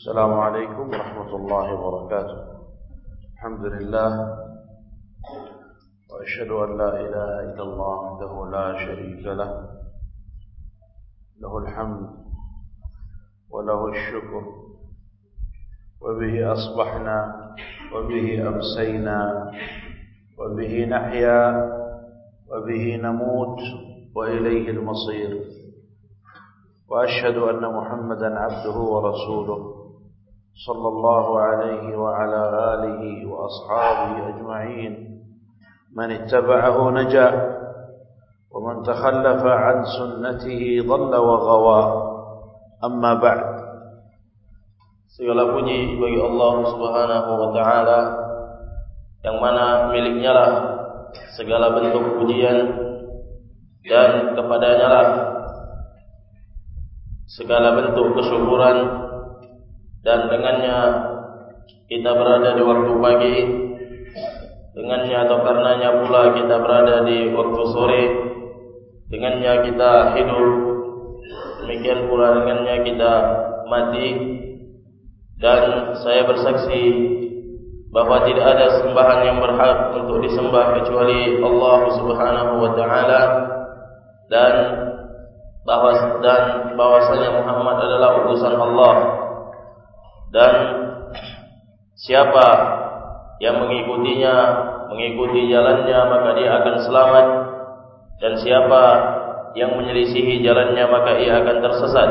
السلام عليكم ورحمة الله وبركاته. الحمد لله وأشهد أن لا إله إلا الله وحده لا شريك له. له الحمد وله الشكر وبه أصبحنا وبه أمسينا وبه نحيا وبه نموت وإليه المصير. وأشهد أن محمدا عبده ورسوله. صلى الله عليه وعلى آله وأصحابه أجمعين من اتبعه نجا ومن تخلف عن سنته ضل وغوى أما بعد Segala puji bagi Allah Subhanahu wa taala yang mana miliknya lah segala bentuk pujian dan kepadanya lah segala bentuk kesyukuran dan dengannya kita berada di waktu pagi dengannya atau karenanya pula kita berada di waktu sore dengannya kita hidup demikian pula dengannya kita mati. Dan saya bersaksi bahawa tidak ada sembahan yang berhak untuk disembah kecuali Allah Subhanahu wa taala. Dan bahawa dan bahwasanya Muhammad adalah utusan Allah dan siapa yang mengikutinya mengikuti jalannya maka dia akan selamat. Dan siapa yang menyelisihi jalannya maka ia akan tersesat.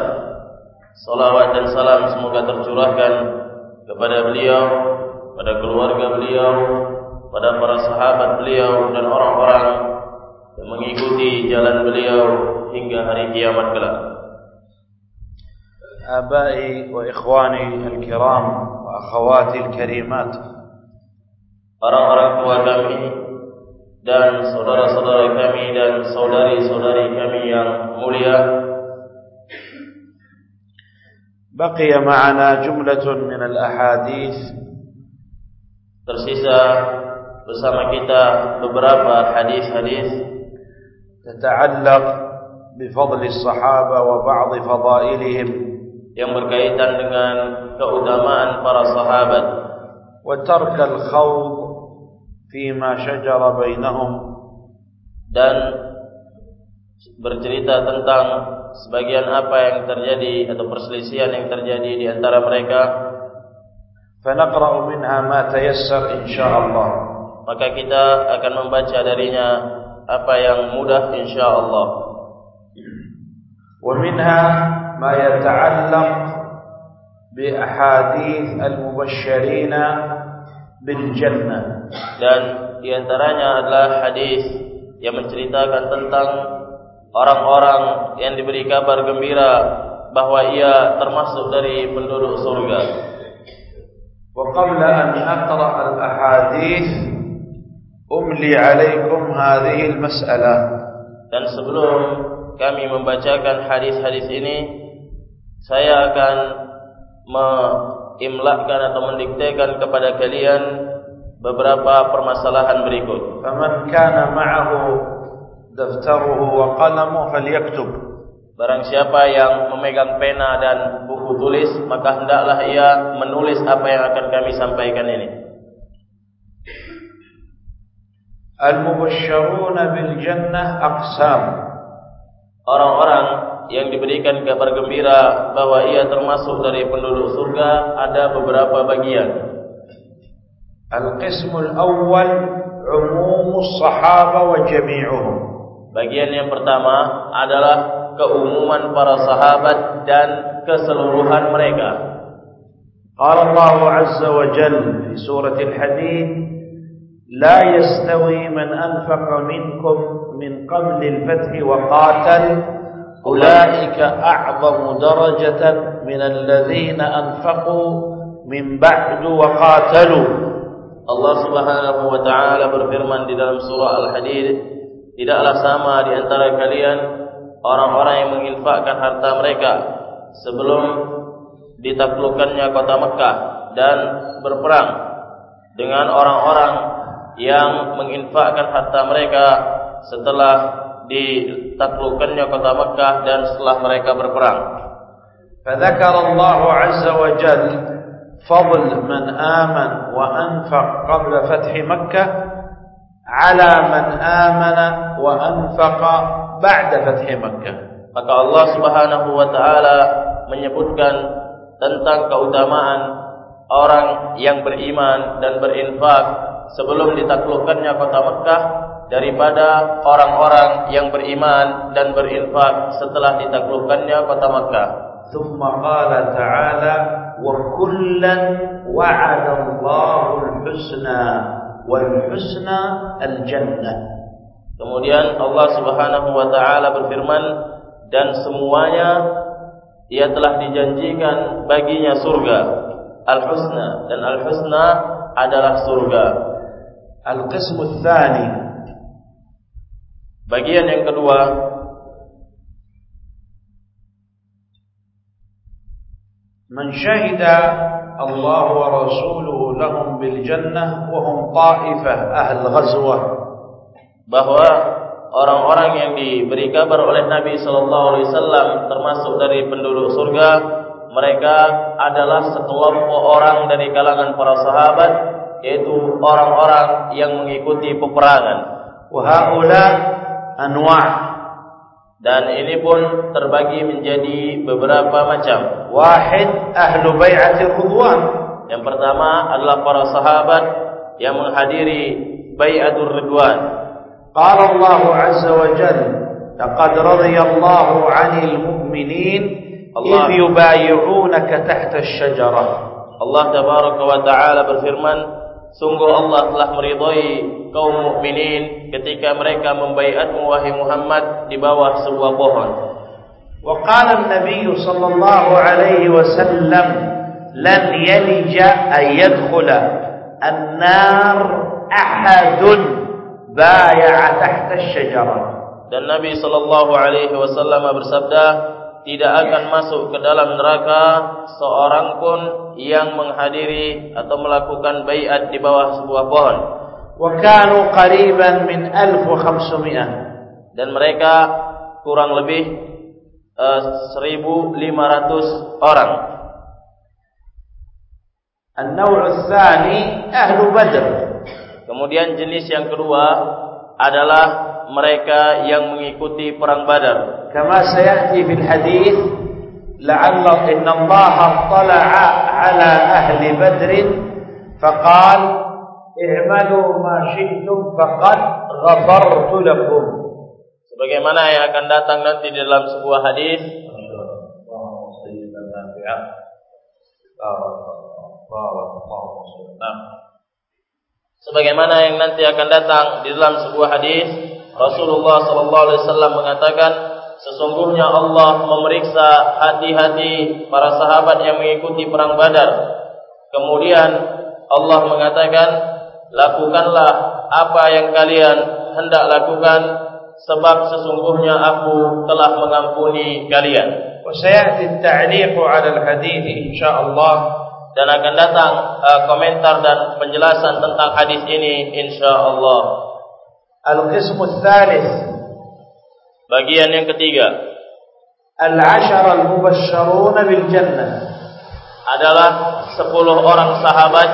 Salawat dan salam semoga tercurahkan kepada beliau pada keluarga beliau pada para sahabat beliau dan orang-orang yang mengikuti jalan beliau hingga hari kiamat kelak آبائي وإخواني الكرام وأخواتي الكريمات orang-orang tua kami dan saudara-saudara kami dan saudari-saudari kami yang mulia بقي معنا جملة من الأحاديث tersisa bersama kita beberapa hadis-hadis تتعلق بفضل الصحابة وبعض فضائلهم yang berkaitan dengan keutamaan para sahabat. Wa tarkal khawd fi ma shajara bainahum. Dan bercerita tentang sebagian apa yang terjadi atau perselisihan yang terjadi di antara mereka. Fa naqra'u minha ma tayassar insyaallah. Maka kita akan membaca darinya apa yang mudah insyaallah. Wa minha ما يتعلق بأحاديث المبشرين بالجنة dan di antaranya adalah hadis yang menceritakan tentang orang-orang yang diberi kabar gembira bahwa ia termasuk dari penduduk surga. وقبل أن أقرأ الأحاديث أملي عليكم هذه المسألة Dan sebelum kami membacakan hadis-hadis ini, saya akan memlakkan atau mendiktekan kepada kalian beberapa permasalahan berikut. Faman kana ma'ahu daftaruhu wa qalamuhu falyaktub. Barang siapa yang memegang pena dan buku tulis, maka hendaklah ia menulis apa yang akan kami sampaikan ini. Al-mubasysyiruna bil jannah aqsam. Orang-orang yang diberikan kabar gembira bahwa ia termasuk dari penduduk surga ada beberapa bagian. Al-qismul awwal umumus sahaba wa jami'uhum. Bagian yang pertama adalah keumuman para sahabat dan keseluruhan mereka. Qala 'azza wa jalla di surah Al-Hadid لا يستوي من أنفق منكم من قبل الفتح وقاتل أولئك أعظم درجة من الذين أنفقوا من بعد وقاتلوا Allah Subhanahu wa taala berfirman di dalam surah Al-Hadid, tidaklah sama di antara kalian orang-orang yang menginfakkan harta mereka sebelum ditaklukkannya kota Mekah dan berperang dengan orang-orang yang menginfakkan harta mereka setelah ditaklukkannya kota Mekah dan setelah mereka berperang. فذكر الله عز وجل فضل من آمن وأنفق قبل فتح مكة على من آمن وأنفق بعد فتح مكة maka Allah Subhanahu wa taala menyebutkan tentang keutamaan orang yang beriman dan berinfak sebelum ditaklukkannya kota Mekah daripada orang-orang yang beriman dan berinfak setelah ditaklukkannya kota Makkah. Tsumma qala ta'ala wa kullan wa'ada Allahu al-husna wal husna al-jannah. Kemudian Allah Subhanahu wa taala berfirman dan semuanya ia telah dijanjikan baginya surga al-husna dan al-husna adalah surga. Al-qismu tsani Bagian yang kedua Man syahida Allah wa rasuluhu lahum bil jannah wahum ta'ifah ahl ghazwah. Bahwa orang-orang yang diberi kabar oleh Nabi sallallahu alaihi wasallam termasuk dari penduduk surga mereka adalah sekelompok orang dari kalangan para sahabat yaitu orang-orang yang mengikuti peperangan. Wa haula anwa' dan ini pun terbagi menjadi beberapa macam. Wahid ahlu bai'atir ridwan. Yang pertama adalah para sahabat yang menghadiri bai'atul ridwan. Qala Allah azza wa jalla, "Taqad radiya 'anil mu'minin Allah yubayyi'unaka tahta asy-syajarah." Allah tabaraka wa ta'ala berfirman Sungguh Allah telah meridai kaum mukminin ketika mereka membaiatmu wahai Muhammad di bawah sebuah pohon. Wa qala an-nabi sallallahu alaihi wasallam lan yalija ayadkhula an-nar ahadun baya'a tahta asy-syajara. Dan Nabi sallallahu alaihi wasallam bersabda, tidak akan masuk ke dalam neraka seorang pun yang menghadiri atau melakukan bayat di bawah sebuah pohon. Wakanu kariban min alfu khamsumiyah dan mereka kurang lebih eh, uh, 1.500 orang. An-nawr al-thani ahlu badr. Kemudian jenis yang kedua adalah mereka yang mengikuti perang Badar. Kama sayati fil hadis la'alla inna Allah tala'a 'ala ahli Badr faqal i'malu ma syi'tum faqad ghafartu lakum. Sebagaimana yang akan datang nanti dalam sebuah hadis. Sebagaimana yang nanti akan datang di dalam sebuah hadis Rasulullah sallallahu alaihi wasallam mengatakan sesungguhnya Allah memeriksa hati-hati para sahabat yang mengikuti perang Badar. Kemudian Allah mengatakan lakukanlah apa yang kalian hendak lakukan sebab sesungguhnya aku telah mengampuni kalian. Usai ta'liqu 'ala al-hadith insyaallah dan akan datang uh, komentar dan penjelasan tentang hadis ini insyaallah. Al-Qismu Thalith. Bagian yang ketiga. Al-Ashar Al-Mubasharun Bil-Jannah. Adalah sepuluh orang sahabat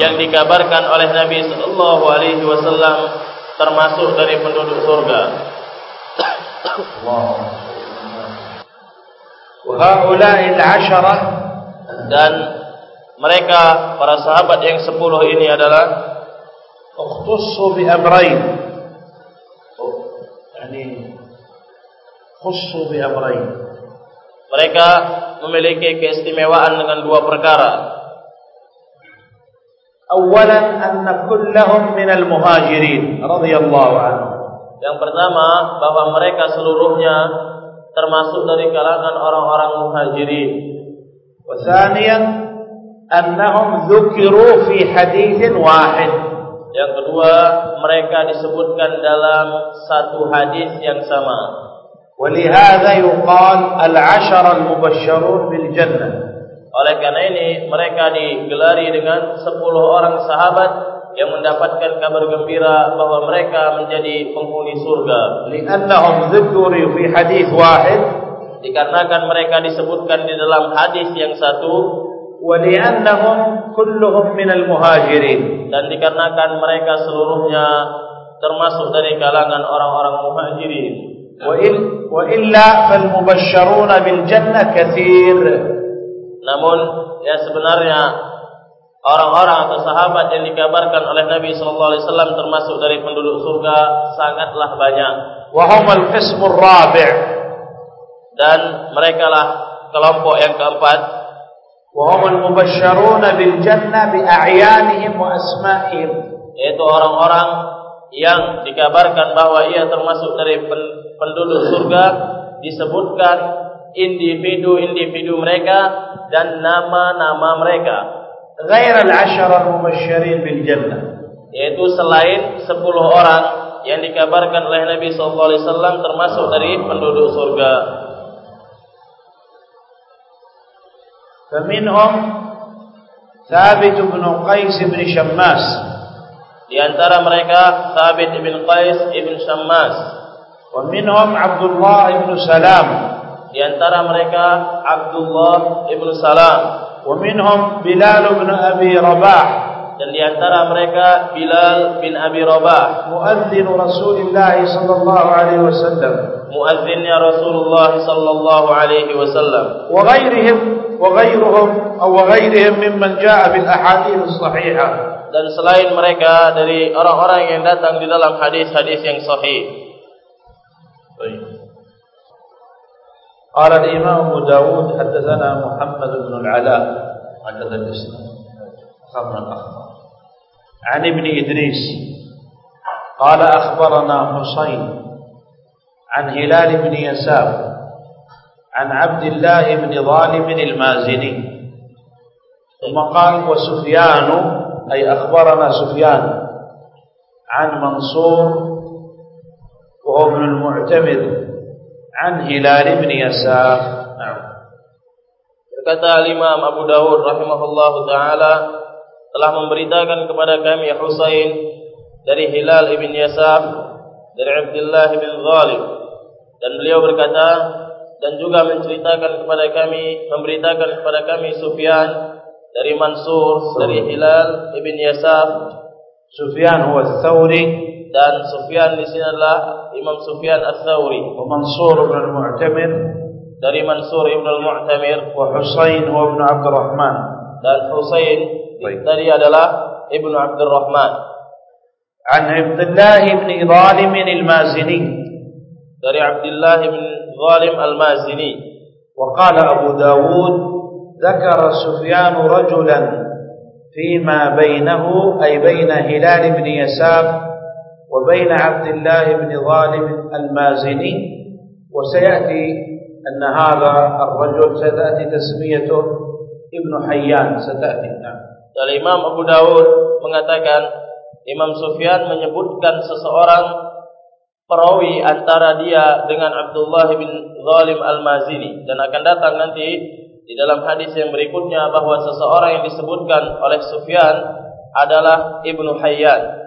Yang dikabarkan oleh Nabi Sallallahu Alaihi Wasallam Termasuk dari penduduk surga. Wahaulai Al-Asharah Dan mereka para sahabat yang sepuluh ini adalah اختصوا بأمرين يعني خصوا بأمرين mereka memiliki keistimewaan dengan dua perkara. أولا أن كلهم من المهاجرين رضي الله عنهم Yang pertama bahwa mereka seluruhnya termasuk dari kalangan orang-orang muhajirin. وثانيا أنهم ذكروا في حديث واحد Yang kedua, mereka disebutkan dalam satu hadis yang sama. ولهذا يقال العشر المبشرون بالجنة Oleh karena ini, mereka digelari dengan 10 orang sahabat yang mendapatkan kabar gembira bahwa mereka menjadi penghuni surga. لأنهم ذكروا في حديث واحد dikarenakan mereka disebutkan di dalam hadis yang satu ولأنهم كلهم من المهاجرين dan dikarenakan mereka seluruhnya termasuk dari kalangan orang-orang muhajirin وإلا فالمبشرون بالجنة كثير namun ya sebenarnya orang-orang atau sahabat yang dikabarkan oleh Nabi sallallahu alaihi wasallam termasuk dari penduduk surga sangatlah banyak وهم القسم الرابع dan mereka lah kelompok yang keempat Wahum al-mubashsharun bil jannah bi a'yanihim wa asma'ihim. yaitu orang-orang yang dikabarkan bahwa ia termasuk dari penduduk surga disebutkan individu-individu mereka dan nama-nama mereka. ghairal asyara mubasysyirin bil jannah yaitu selain 10 orang yang dikabarkan oleh Nabi sallallahu alaihi wasallam termasuk dari penduduk surga. فمنهم ثابت بن قيس بن شماس di antara mereka Thabit bin Qais ibn Shammas ومنهم عبد الله بن سلام di antara mereka Abdullah ibn Salam ومنهم بلال بن أبي رباح dan di antara mereka Bilal bin Abi Rabah مؤذن رسول الله صلى الله عليه وسلم muazzinnya Rasulullah sallallahu alaihi wasallam وغيرهم وغيرهم أو وغيرهم ممن جاء بالأحاديث الصحيحة dan selain mereka dari orang-orang yang datang di dalam hadis-hadis yang sahih. قال الإمام أبو داود حدثنا محمد بن العلاء حدث الإسلام أخبرنا الأخبار عن ابن إدريس قال أخبرنا حسين عن هلال بن يسار عن عبد الله بن ظالم المازني ثم قال وسفيان أي أخبرنا سفيان عن منصور وهو ابن المعتمر عن هلال بن يسار. نعم. Berkata Imam Abu Dawud rahimahullahu taala telah memberitakan kepada kami Husain dari Hilal ibn Yasaf dari Abdullah ibn Ghalib. Dan beliau berkata dan juga menceritakan kepada kami memberitakan kepada kami Sufyan dari Mansur dari Hilal ibn Yasaf Sufyan huwa Tsauri dan Sufyan di sini adalah Imam Sufyan Ats-Tsauri wa Mansur ibn Al-Mu'tamir. Dari Mansur ibn Al-Mu'tamir. Wa Husain ibn Abdurrahman. Dan Husain Baik. tadi adalah Ibnu Abdul Rahman عن عبد الله بن ظالم المازني. Dari Abdullah bin Zalim Al-Mazini. وقال أبو داود ذكر سفيان رجلا فيما بينه أي بين هلال بن يسار وبين عبد الله بن ظالم المازني. وسيأتي أن هذا الرجل ستأتي تسميته ابن حيان. ستأتي نعم. dan Imam Abu Dawud mengatakan Imam Sufyan menyebutkan seseorang perawi antara dia dengan Abdullah bin Zalim Al-Mazini dan akan datang nanti di dalam hadis yang berikutnya bahwa seseorang yang disebutkan oleh Sufyan adalah Ibnu Hayyan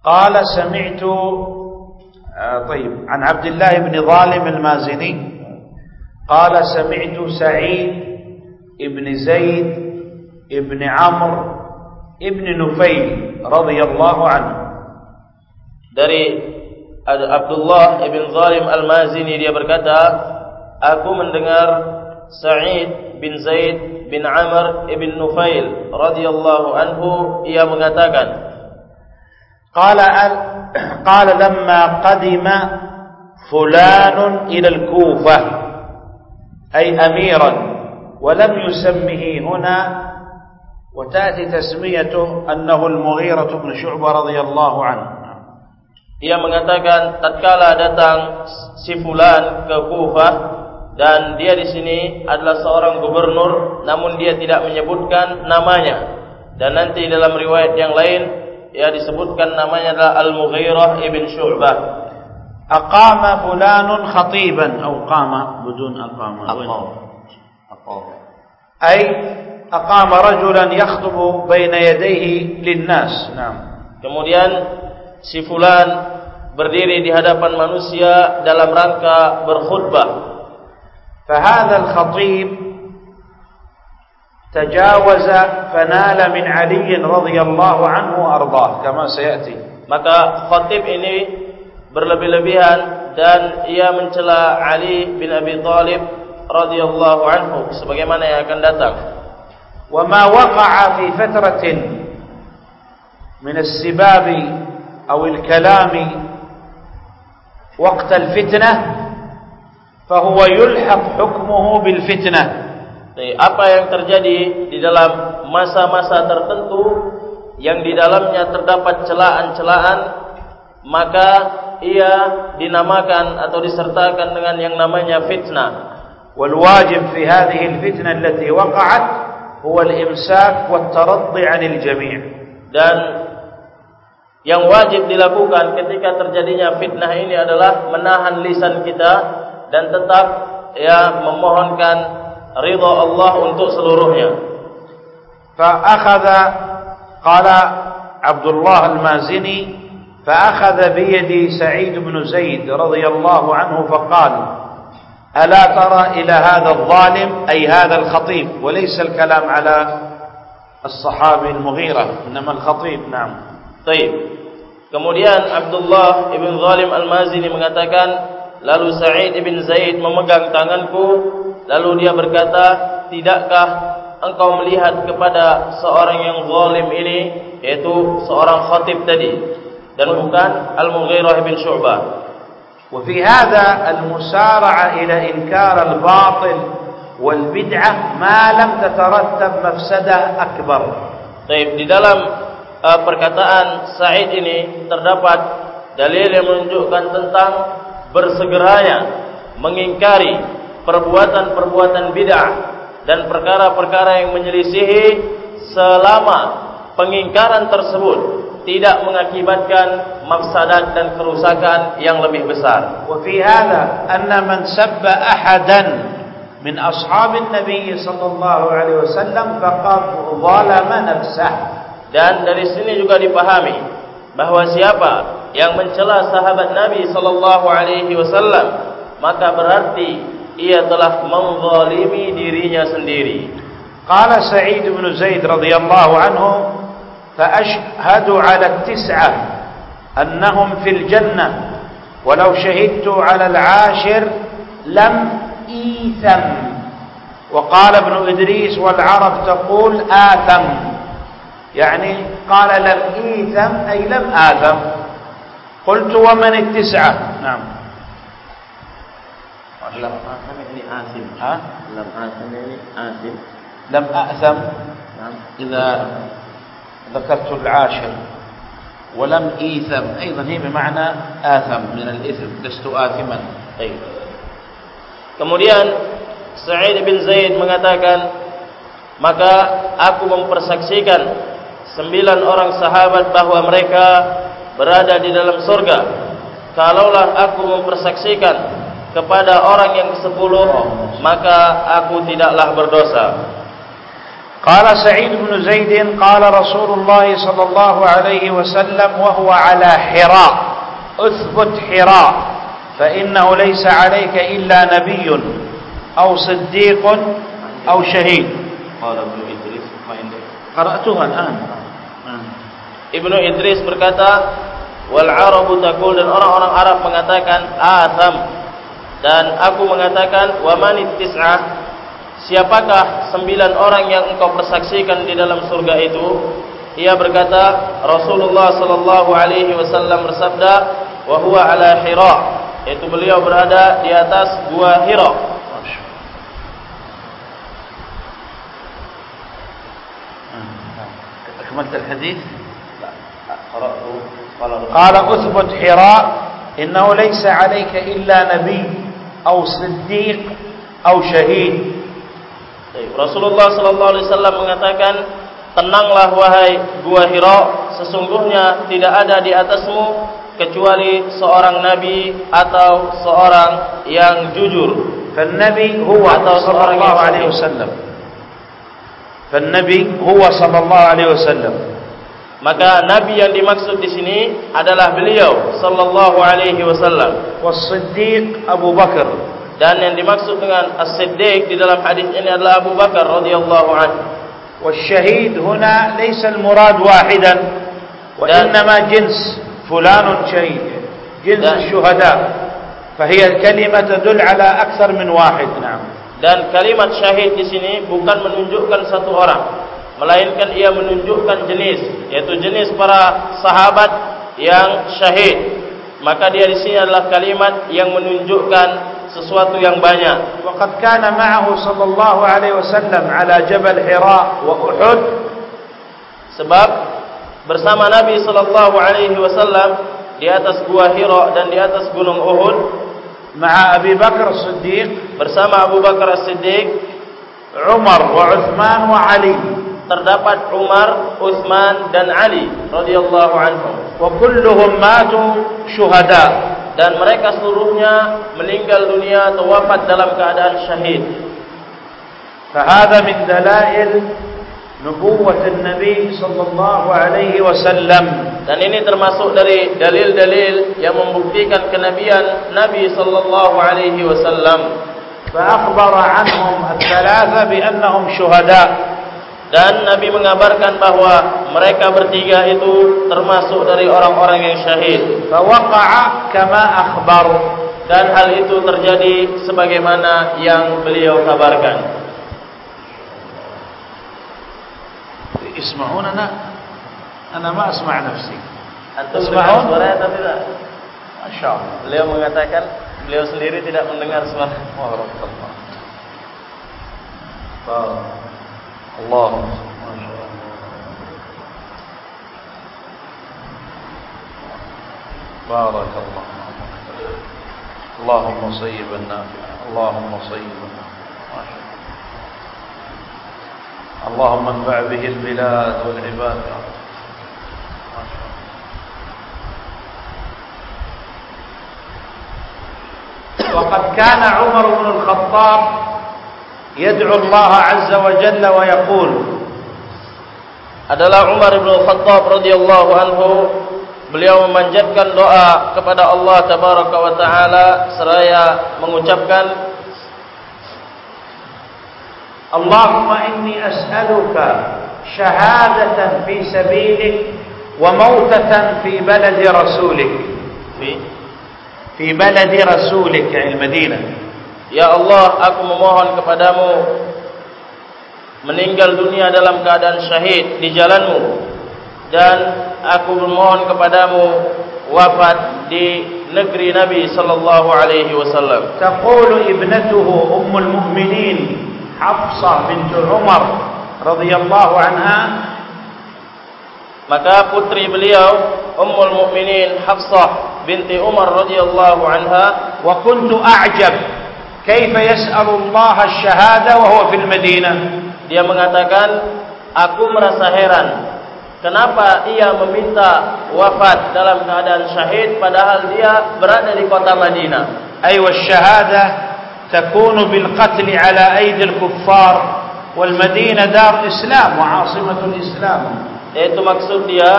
قال سمعت آه طيب عن عبد الله بن ظالم المازني قال سمعت سعيد ابن زيد ابن عمرو ابن نفيل رضي الله عنه dari Abdullah ibn Zalim Al-Mazini dia berkata aku mendengar Sa'id bin Zaid bin Amr ibn Nufail radhiyallahu anhu ia mengatakan قال قال لما قدم فلان إلى الكوفة أي أميرا ولم يسمه هنا وتأتي تسميته أنه المغيرة بن شعبة رضي الله عنه Ia mengatakan tatkala datang si fulan ke Kufah dan dia di sini adalah seorang gubernur namun dia tidak menyebutkan namanya dan nanti dalam riwayat yang lain ia disebutkan namanya adalah Al-Mughirah ibn Syu'bah أقام فلان خطيبا أو قام بدون أقام أقام أقام أي أقام رجلا يخطب بين يديه للناس نعم Kemudian si fulan berdiri di hadapan manusia dalam rangka berkhutbah. فهذا الخطيب تجاوز فنال من علي رضي الله عنه وارضاه كما سياتي. Maka khatib ini berlebih-lebihan dan ia mencela Ali bin Abi Thalib radhiyallahu anhu sebagaimana yang akan datang. Wa ma waqa'a fi fatratin min as-sibab aw al-kalam waqt al-fitnah fa huwa yulhaq hukmuhu bil fitnah apa yang terjadi di dalam masa-masa tertentu yang di dalamnya terdapat celaan-celaan maka ia dinamakan atau disertakan dengan yang namanya fitnah al fitnah allati waqa'at huwa al imsak wat taraddi 'anil jami' dan yang wajib dilakukan ketika terjadinya fitnah ini adalah menahan lisan kita dan tetap ya memohonkan ridha Allah untuk seluruhnya. Fa akhadha qala Abdullah al-Mazini fa akhadha bi yadi Sa'id bin Zaid radhiyallahu anhu fa qala ألا ترى إلى هذا الظالم أي هذا الخطيب وليس الكلام على الصحابي المغيرة إنما الخطيب نعم Baik. Kemudian Abdullah ibn Zalim al-Mazini mengatakan, lalu Sa'id ibn Zaid memegang tanganku, lalu dia berkata, tidakkah engkau melihat kepada seorang yang zalim ini, yaitu seorang khatib tadi, dan bukan Al-Mughirah bin Syu'bah. وفي هذا المسارعة إلى إنكار الباطل والبدعة ما لم تترتب مفسدة أكبر. Baik, di dalam uh, perkataan Sa'id ini terdapat dalil yang menunjukkan tentang bersegeranya mengingkari perbuatan-perbuatan bid'ah dan perkara-perkara yang menyelisihi selama pengingkaran tersebut tidak mengakibatkan mafsadat dan kerusakan yang lebih besar. Wa fi hadha anna man sabba ahadan min ashabin nabiy sallallahu alaihi wasallam faqad zalama nafsahu dan dari sini juga dipahami bahawa siapa yang mencela sahabat Nabi sallallahu alaihi wasallam maka berarti ia telah menzalimi dirinya sendiri. Qala Sa'id bin Zaid radhiyallahu anhu ashhadu 'ala at-tis'ah annahum fil jannah walau shahidtu 'ala al-'ashir lam itham وقال ابن إدريس والعرب تقول آثم. يعني قال لم إيثم أي لم آثم. قلت ومن التسعة؟ نعم. لم آثم يعني آثم. ها؟ لم آثم يعني آثم. لم آثم؟ نعم. إذا ذكرت العاشر ولم إيثم أيضا هي بمعنى آثم من الإثم لست آثما طيب Kemudian Sa'id bin Zaid mengatakan maka aku mempersaksikan sembilan orang sahabat bahawa mereka berada di dalam surga. Kalaulah aku mempersaksikan kepada orang yang kesepuluh, maka aku tidaklah berdosa. Qala Sa'id bin Zaid qala Rasulullah sallallahu alaihi wasallam wa huwa ala Hira. Uthbut Hira fa innahu laysa 'alayka illa nabiyyun aw siddiqun aw shahid. Qala Ibnu Idris ma indak. Qara'tuha al-an. Ibnu Idris berkata, wal Arabu takul dan orang-orang Arab mengatakan asam dan aku mengatakan wa manit tis'ah siapakah sembilan orang yang engkau persaksikan di dalam surga itu ia berkata Rasulullah sallallahu alaihi wasallam bersabda wa huwa ala hira yaitu beliau berada di atas gua hira أكملت الحديث قال أثبت حراء إنه ليس عليك إلا نبي أو صديق أو شهيد Rasulullah sallallahu alaihi wasallam mengatakan tenanglah wahai gua Hira sesungguhnya tidak ada di atasmu kecuali seorang nabi atau seorang yang jujur فالنبي هو صلى الله عليه وسلم فالنبي هو صلى الله عليه وسلم Maka nabi yang dimaksud di sini adalah beliau sallallahu alaihi wasallam. والصديق أبو بكر Dan yang dimaksud dengan As-Siddiq di dalam hadis ini adalah Abu Bakar radhiyallahu anhu. والشهيد هنا ليس المراد واحدا وإنما جنس فلان شهيد جنس لا. الشهداء فهي الكلمة تدل على أكثر من واحد نعم Dan kalimat syahid di sini bukan menunjukkan satu orang, melainkan ia menunjukkan jenis, yaitu jenis para sahabat yang syahid. Maka dia di sini adalah kalimat yang menunjukkan sesuatu yang banyak. Waqad kana ma'ahu sallallahu alaihi wasallam ala Jabal Hira wa Uhud. Sebab bersama Nabi sallallahu alaihi wasallam di atas gua Hira dan di atas gunung Uhud ma'a Abi Bakar Siddiq bersama Abu Bakar Siddiq Umar wa Uthman wa Ali terdapat Umar, Uthman dan Ali radhiyallahu anhum wa kulluhum matu syuhada dan mereka seluruhnya meninggal dunia atau wafat dalam keadaan syahid. فهذا من دلائل نبوة النبي صلى الله عليه وسلم Dan ini termasuk dari dalil-dalil yang membuktikan kenabian Nabi sallallahu alaihi wasallam. فأخبر عنهم الثلاثة بأنهم شهداء Dan Nabi mengabarkan bahwa mereka bertiga itu termasuk dari orang-orang yang syahid. Waqa'a kama akhbar dan hal itu terjadi sebagaimana yang beliau kabarkan. Ismaun ana? Ana ma asma' nafsi. Antum mendengar suara atau tidak? Masyaallah. Beliau mengatakan beliau sendiri tidak mendengar suara. Wa Allah, Allah. بارك الله اللهم صيبا نافعا اللهم صيبا اللهم انفع به البلاد والعباد. وقد كان عمر بن الخطاب يدعو الله عز وجل ويقول adalah Umar bin Khattab radhiyallahu anhu Beliau memanjatkan doa kepada Allah Tabaraka wa Taala seraya mengucapkan Allahumma inni as'aluka shahadatan fi sabilik wa mautatan fi baladi rasulik. Fi? Fi baladi rasulik ya al Madinah Ya Allah aku memohon kepadamu meninggal dunia dalam keadaan syahid di jalanmu dan aku memohon kepadamu wafat di negeri Nabi sallallahu alaihi wasallam. Taqulu ibnatuhu ummul mu'minin Hafsah bint Umar radhiyallahu anha maka putri beliau ummul mu'minin Hafsah binti Umar radhiyallahu anha wa kuntu a'jab kaifa yas'alu Allah asy-syahada wa huwa fil Madinah dia mengatakan aku merasa heran Kenapa ia meminta wafat dalam keadaan syahid padahal dia berada di kota Madinah? Ai wasyahadah takunu bil qatl ala aidil kuffar wal Madinah dar Islam wa asimatul Islam. Itu maksud dia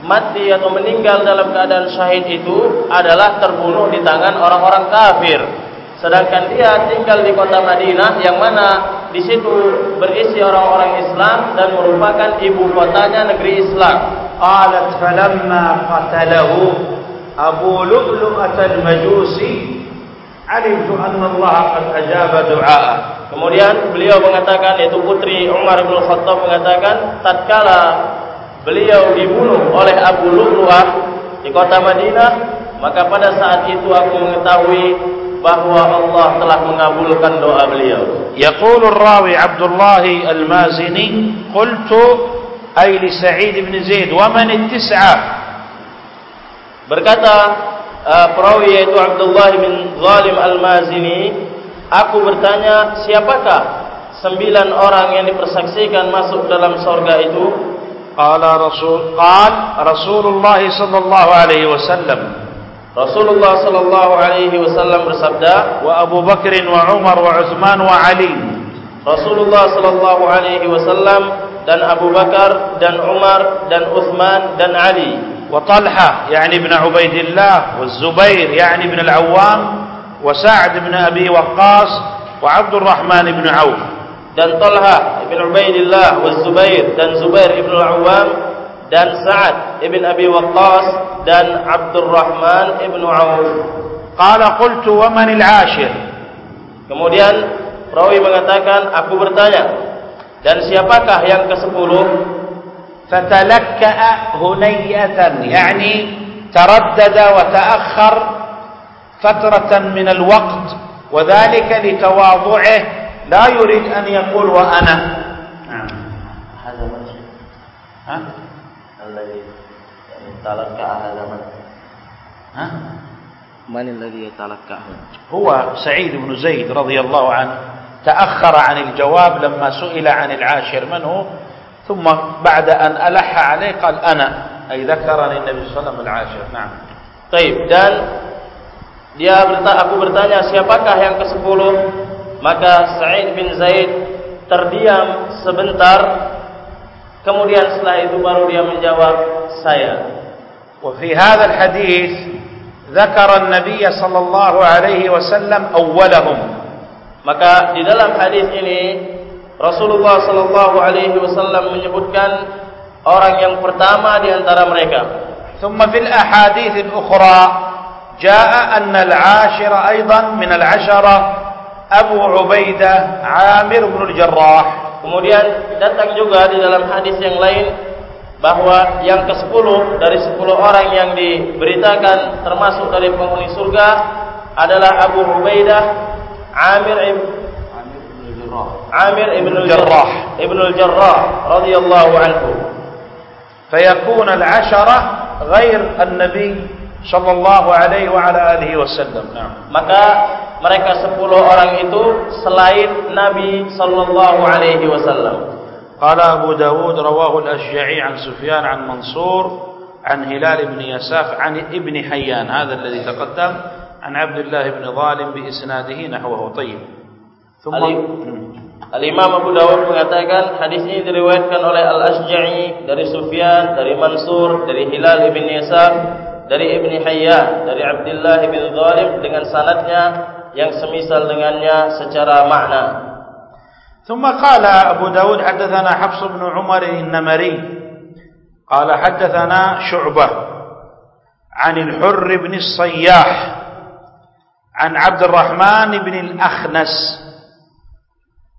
mati atau meninggal dalam keadaan syahid itu adalah terbunuh di tangan orang-orang kafir. Sedangkan dia tinggal di kota Madinah yang mana di situ berisi orang-orang Islam dan merupakan ibu kotanya negeri Islam. Alat falamma qatalahu Abu Lu'lu'ah al-Majusi alimtu anna Allah qad ajaba du'a'a. Kemudian beliau mengatakan yaitu putri Umar bin Khattab mengatakan tatkala beliau dibunuh oleh Abu Lu'lu'ah di kota Madinah maka pada saat itu aku mengetahui bahwa Allah telah mengabulkan doa beliau. Yaqulu rawi Abdullah Al-Mazini, qultu ay li Sa'id bin Zaid wa man at-tis'ah. Berkata uh, perawi yaitu Abdullah bin Zalim Al-Mazini, aku bertanya siapakah sembilan orang yang dipersaksikan masuk dalam surga itu? Qala Rasul, qala Rasulullah sallallahu alaihi wasallam. Rasulullah sallallahu alaihi wasallam bersabda wa Abu Bakar wa Umar wa Utsman wa Ali. Rasulullah sallallahu alaihi wasallam dan Abu Bakar dan Umar dan Utsman dan Ali. Wa Talha yani ibn Ubaidillah wa Zubair yani ibn Al-Awwam wa Sa'd ibn Abi Waqqas wa Abdul Rahman ibn Auf. Dan Talha ibn Ubaidillah wa Zubair dan Zubair ibn Al-Awwam dan Sa'ad ibn Abi Waqqas dan Abdurrahman ibn Auf. Qala qultu wa man al-ashir? Kemudian perawi mengatakan aku bertanya dan siapakah yang ke-10? Fatalakka'a hunayatan yani taraddada wa ta'akhkhar fatratan min al-waqt wa dhalika li tawadhu'ihi لا يريد أن يقول وأنا نعم هذا من ها الذي يتلقى هذا من ها؟ من الذي يتلقاه هو سعيد بن زيد رضي الله عنه تأخر عن الجواب لما سئل عن العاشر من هو ثم بعد أن ألح عليه قال أنا أي ذكرني النبي صلى الله عليه وسلم العاشر. نعم. طيب dan dia bertanya aku bertanya siapakah yang ke-10 Maka Sa'id bin Zaid terdiam sebentar Kemudian setelah itu baru dia menjawab saya. Wa fi hadzal hadis dzakara an-nabiy sallallahu alaihi wasallam awwalahum. Maka di dalam hadis ini Rasulullah sallallahu alaihi wasallam menyebutkan orang yang pertama di antara mereka. Tsumma fil ahadits al-ukhra في anna al-'ashira aidan min al-'ashara Abu Ubaidah 'Amir عامر al-Jarrah. Kemudian datang juga di dalam hadis yang lain bahwa yang ke-10 dari 10 orang yang diberitakan termasuk dari penghuni surga adalah Abu Ubaidah Amir ibn Amir ibn Al-Jarrah ibn Al-Jarrah radhiyallahu anhu. فيكون العشرة غير النبي صلى الله عليه وعلى آله وسلم نعم. maka mereka sepuluh orang itu selain Nabi sallallahu alaihi wasallam. Qala Abu Dawud rawahu al-Ashja'i an Sufyan an Mansur an Hilal ibn Yasaf an ibn Hayyan hadha alladhi taqaddam an Abdullah ibn Zalim bi isnadihi nahwahu tayyib. Thumma Al-Imam Abu Dawud mengatakan hadis ini diriwayatkan oleh Al-Ashja'i dari Sufyan, dari Mansur, dari Hilal ibn Yasaf, dari Ibn Hayyan, dari Abdullah ibn Zalim dengan sanadnya yang semisal dengannya secara makna. ثم قال أبو داود حدثنا حفص بن عمر النمري قال حدثنا شعبة عن الحر بن الصياح عن عبد الرحمن بن الأخنس.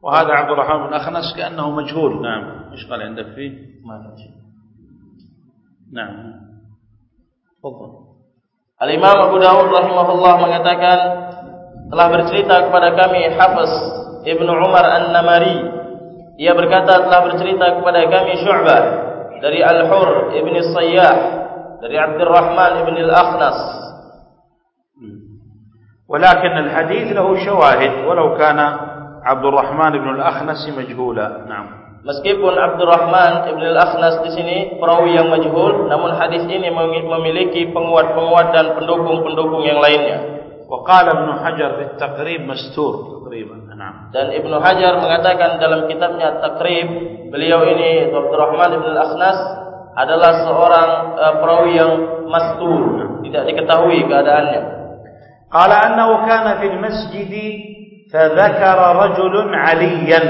وهذا عبد الرحمن بن الأخنس كأنه مجهول. نعم. إيش قال عندك فيه؟ ما نعم. تفضل. الإمام أبو داود رحمه الله mengatakan telah bercerita kepada kami Hafiz Ibn Umar An-Namari ia berkata telah bercerita kepada kami Syu'bah dari Al-Hur Ibn Sayyah dari Abdurrahman Ibn Al-Akhnas ولكن الحديث له شواهد ولو كان عبد الرحمن بن الأخنس مجهولا نعم Meskipun Abdurrahman Ibn Al-Akhnas di sini perawi yang majhul, namun hadis ini memiliki penguat-penguat dan pendukung-pendukung yang lainnya. وقال ابن حجر في التقريب مستور تقريبا نعم dan Ibnu Hajar mengatakan dalam kitabnya Taqrib beliau ini Dr. Rahman Ibn Al-Akhnas adalah seorang uh, perawi yang mastur tidak diketahui keadaannya qala annahu kana fil masjid fadhakara rajulun 'aliyan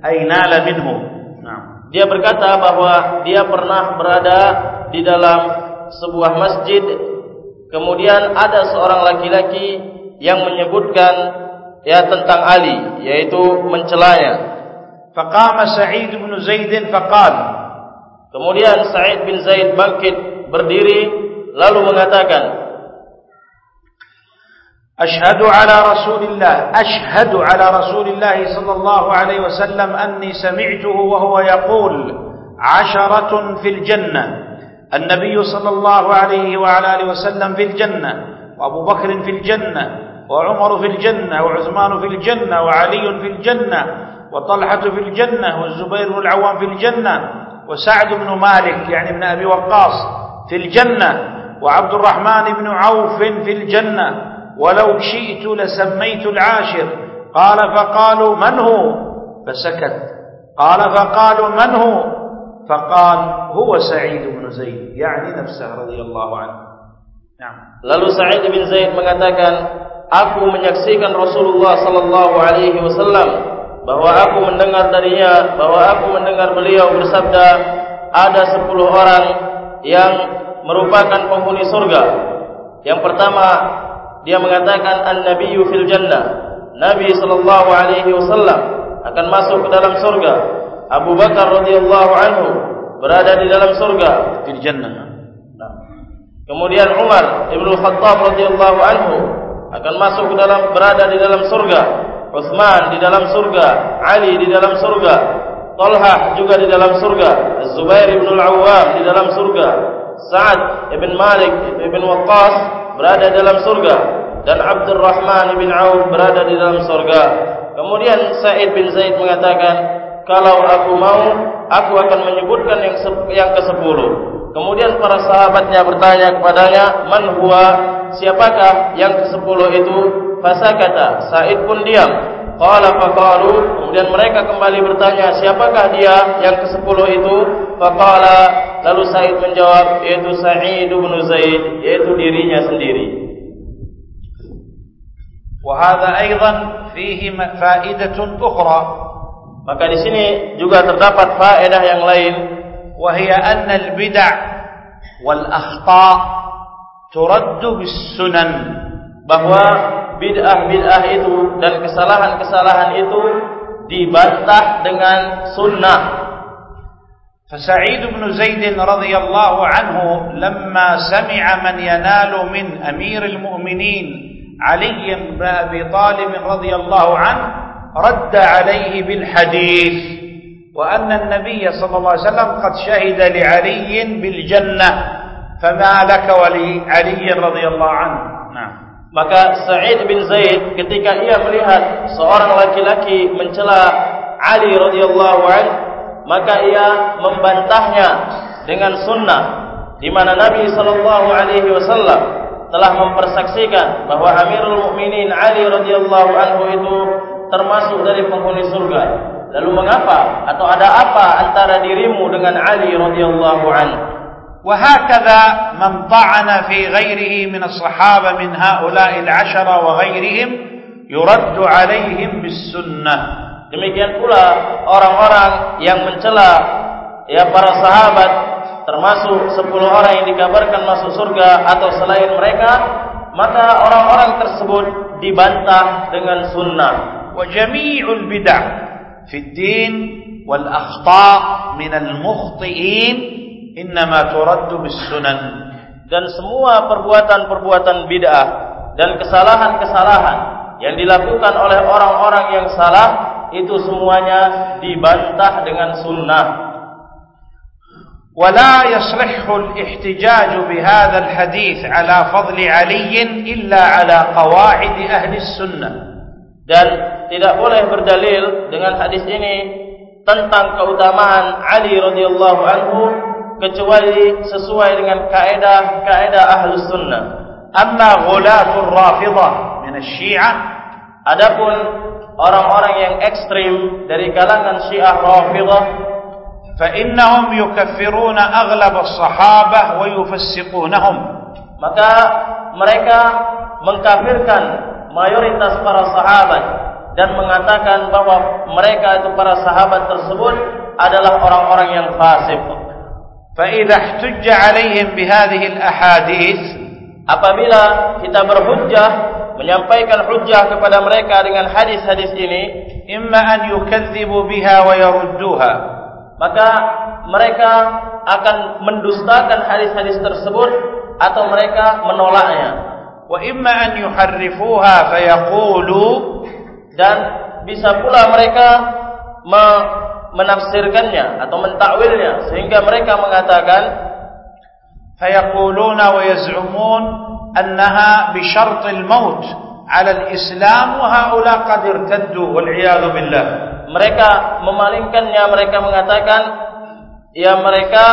ay nala minhu nah dia berkata bahwa dia pernah berada di dalam sebuah masjid Kemudian ada seorang laki-laki yang menyebutkan ya tentang Ali yaitu mencelanya. Faqama Sa'id bin Zaid faqal. Kemudian Sa'id bin Zaid bangkit berdiri lalu mengatakan Ashhadu ala Rasulillah ashhadu ala Rasulillah sallallahu alaihi wasallam anni sami'tuhu wa huwa yaqul 'asharatun fil jannah النبي صلى الله عليه وعلى آله وسلم في الجنة وأبو بكر في الجنة وعمر في الجنة وعثمان في الجنة وعلي في الجنة وطلحة في الجنة والزبير بن العوام في الجنة وسعد بن مالك يعني ابن أبي وقاص في الجنة وعبد الرحمن بن عوف في الجنة ولو شئت لسميت العاشر. قال فقالوا من هو؟ فسكت. قال فقالوا من هو؟ فقال huwa Sa'id bin Zaid, يعني nafsah radhiyallahu anhu. Nah. lalu Sa'id bin Zaid mengatakan aku menyaksikan Rasulullah sallallahu alaihi wasallam bahwa aku mendengar darinya bahwa aku mendengar beliau bersabda ada 10 orang yang merupakan penghuni surga yang pertama dia mengatakan an-nabiyyu fil jannah nabi sallallahu alaihi wasallam akan masuk ke dalam surga Abu Bakar radhiyallahu anhu berada di dalam surga di jannah. Nah. Kemudian Umar Ibnu Khattab radhiyallahu anhu akan masuk ke dalam berada di dalam surga. Utsman di dalam surga, Ali di dalam surga, Talha juga di dalam surga, Zubair bin Al-Awwam di dalam surga, Sa'ad ibn Malik ibn Waqqas berada di dalam surga, dan Abdurrahman bin Auf berada di dalam surga. Kemudian Sa'id bin Zaid mengatakan, kalau aku mau, aku akan menyebutkan yang yang ke sepuluh. Kemudian para sahabatnya bertanya kepadanya, man huwa, siapakah yang ke sepuluh itu? Fasakata, Sa'id pun diam. Qala faqalu, kemudian mereka kembali bertanya, siapakah dia yang ke sepuluh itu? Faqala, lalu Sa'id menjawab, yaitu Sa'id bin Zaid, yaitu dirinya sendiri. وهذا أيضا فيه فائدة أخرى Maka di sini juga terdapat faedah yang lain وهي أن البدع والأخطاء ترد بالسنن bahwa bid'ah-bid'ah itu dan kesalahan-kesalahan itu dibantah dengan sunnah فسعيد بن زيد رضي الله عنه لما سمع من ينال من أمير المؤمنين علي بن أبي طالب رضي الله عنه رد عليه بالحديث وأن النبي صلى الله عليه وسلم قد شهد لعلي بالجنة فما لك ولعلي رضي الله عنه نعم maka Sa'id bin Zaid ketika ia melihat seorang laki-laki mencela Ali radhiyallahu an maka ia membantahnya dengan sunnah di mana Nabi sallallahu alaihi wasallam telah mempersaksikan bahwa Amirul Mukminin Ali radhiyallahu anhu itu termasuk dari penghuni surga. Lalu mengapa atau ada apa antara dirimu dengan Ali radhiyallahu anhu? وهكذا من طعن في غيره من الصحابة من هؤلاء العشرة وغيرهم يرد عليهم بالسنة demikian pula orang-orang yang mencela ya para sahabat termasuk 10 orang yang dikabarkan masuk surga atau selain mereka maka orang-orang tersebut dibantah dengan sunnah wa jami'ul bid'ah fi din wal akhta' min al mukhti'in inma turaddu bis sunan dan semua perbuatan-perbuatan bid'ah dan kesalahan-kesalahan yang dilakukan oleh orang-orang yang salah itu semuanya dibantah dengan sunnah ولا يصلح الاحتجاج بهذا الحديث على فضل علي إلا على قواعد أهل السنة dan tidak boleh berdalil dengan hadis ini tentang keutamaan Ali radhiyallahu anhu kecuali sesuai dengan kaidah-kaidah ahli sunnah amma ghulatul rafidah min asy-syi'ah adapun orang-orang yang ekstrim dari kalangan syiah rafidah فإنهم يكفرون أغلب الصحابة ويفسقونهم maka mereka mengkafirkan mayoritas para sahabat dan mengatakan bahwa mereka itu para sahabat tersebut adalah orang-orang yang fasik. فإذا احتج عليهم بهذه الأحاديث apabila kita berhujjah menyampaikan hujjah kepada mereka dengan hadis-hadis ini imma an yukadzibu biha wa yarudduha maka mereka akan mendustakan hadis-hadis tersebut atau mereka menolaknya wa imma an yuharrifuha fayaqulu. Dan bisa pula mereka me menafsirkannya atau mentakwilnya sehingga mereka mengatakan fayaquluna wa yaz'umun annaha bi syart al-maut 'ala al-islam wa haula qad irtaddu wal 'iyadu billah. Mereka memalingkannya mereka mengatakan ya mereka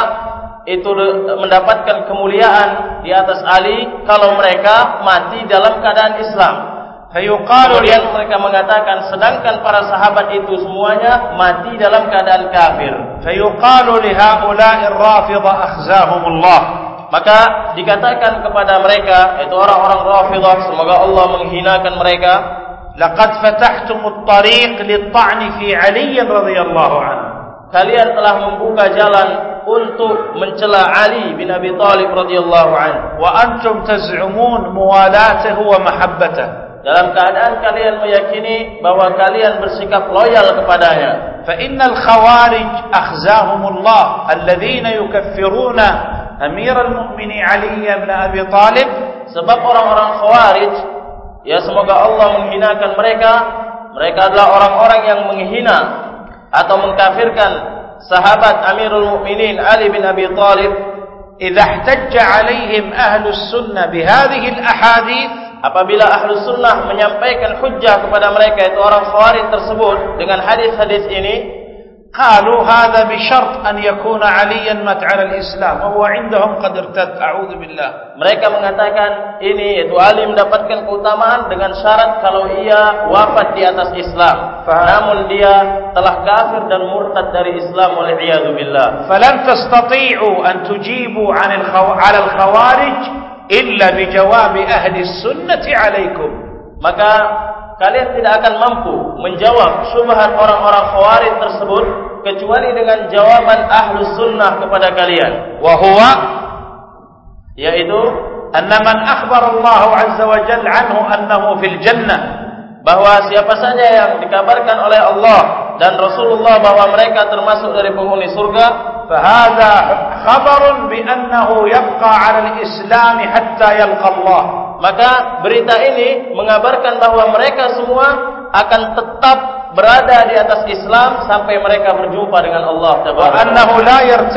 itu mendapatkan kemuliaan di atas Ali kalau mereka mati dalam keadaan Islam. Kemudian mereka mengatakan sedangkan para sahabat itu semuanya mati dalam keadaan kafir. Maka dikatakan kepada mereka itu orang-orang rafidah semoga Allah menghinakan mereka. Laqad fatahtumut tariq lit-ta'n fi 'Ali radhiyallahu anhu kalian telah membuka jalan untuk mencela Ali bin Abi Talib radhiyallahu anhu. Wa antum taz'umun muwalatahu wa mahabbatahu. Dalam keadaan kalian meyakini bahwa kalian bersikap loyal kepadanya. Fa innal khawarij akhzahumullah alladhina yukaffiruna Amirul Mu'mini Ali bin Abi Talib sebab orang-orang Khawarij ya semoga Allah menghinakan mereka mereka adalah orang-orang yang menghina atau mengkafirkan sahabat Amirul Mukminin Ali bin Abi Thalib jika alaihim عليهم sunnah السنه بهذه الاحاديث apabila ahlus sunnah menyampaikan hujjah kepada mereka itu orang khawarij tersebut dengan hadis-hadis ini قالوا هذا بشرط أن يكون عليا مات على الإسلام وهو عندهم قد ارتد أعوذ بالله mereka mengatakan ini yaitu Ali mendapatkan keutamaan dengan syarat kalau ia wafat di atas Islam Faham. namun dia telah kafir dan murtad dari Islam oleh billah فلن تستطيعوا أن تجيبوا عن الخو... على الخوارج إلا بجواب أهل السنة عليكم maka kalian tidak akan mampu menjawab syubhat orang-orang khawarij tersebut kecuali dengan jawaban ahlu sunnah kepada kalian. Wa huwa? Yaitu annaman akhbarallahu azza wa jalla anhu annahu fil jannah. Bahwa siapa saja yang dikabarkan oleh Allah dan Rasulullah bahwa mereka termasuk dari penghuni surga fahadha khabarun bi annahu yabqa 'ala al-islam hatta yalqa Allah maka berita ini mengabarkan bahwa mereka semua akan tetap berada di atas Islam sampai mereka berjumpa dengan Allah Subhanahu wa taala.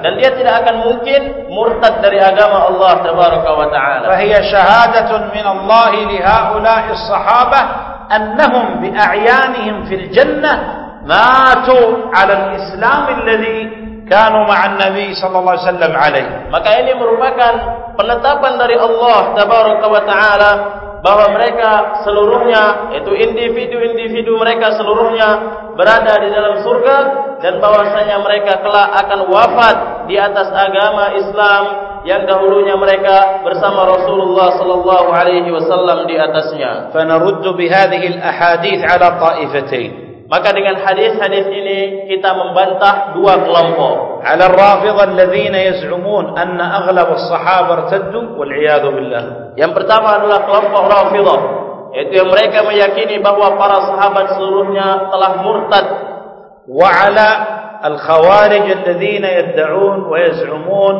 Dan dia tidak akan mungkin murtad dari agama Allah Tabaraka wa taala. Fa hiya shahadatun min Allah li ha'ula'i as-sahabah annahum bi a'yanihim fil jannah matu 'ala al-islam alladhi kanu ma'an nabi sallallahu alaihi wasallam alaih. Maka ini merupakan penetapan dari Allah tabaraka wa taala bahwa mereka seluruhnya itu individu-individu mereka seluruhnya berada di dalam surga dan bahwasanya mereka kelak akan wafat di atas agama Islam yang dahulunya mereka bersama Rasulullah sallallahu alaihi wasallam di atasnya. Fa naruddu bi hadhihi al ahadith ala ta'ifatain Maka dengan hadis-hadis ini kita membantah dua kelompok. على الرافضة الذين يزعمون أن أغلب الصحابة ارتدوا والعياذ بالله Yang pertama adalah kelompok Rafidah, yaitu yang mereka meyakini bahwa para sahabat seluruhnya telah murtad وعلى الخوارج الذين يدعون ويزعمون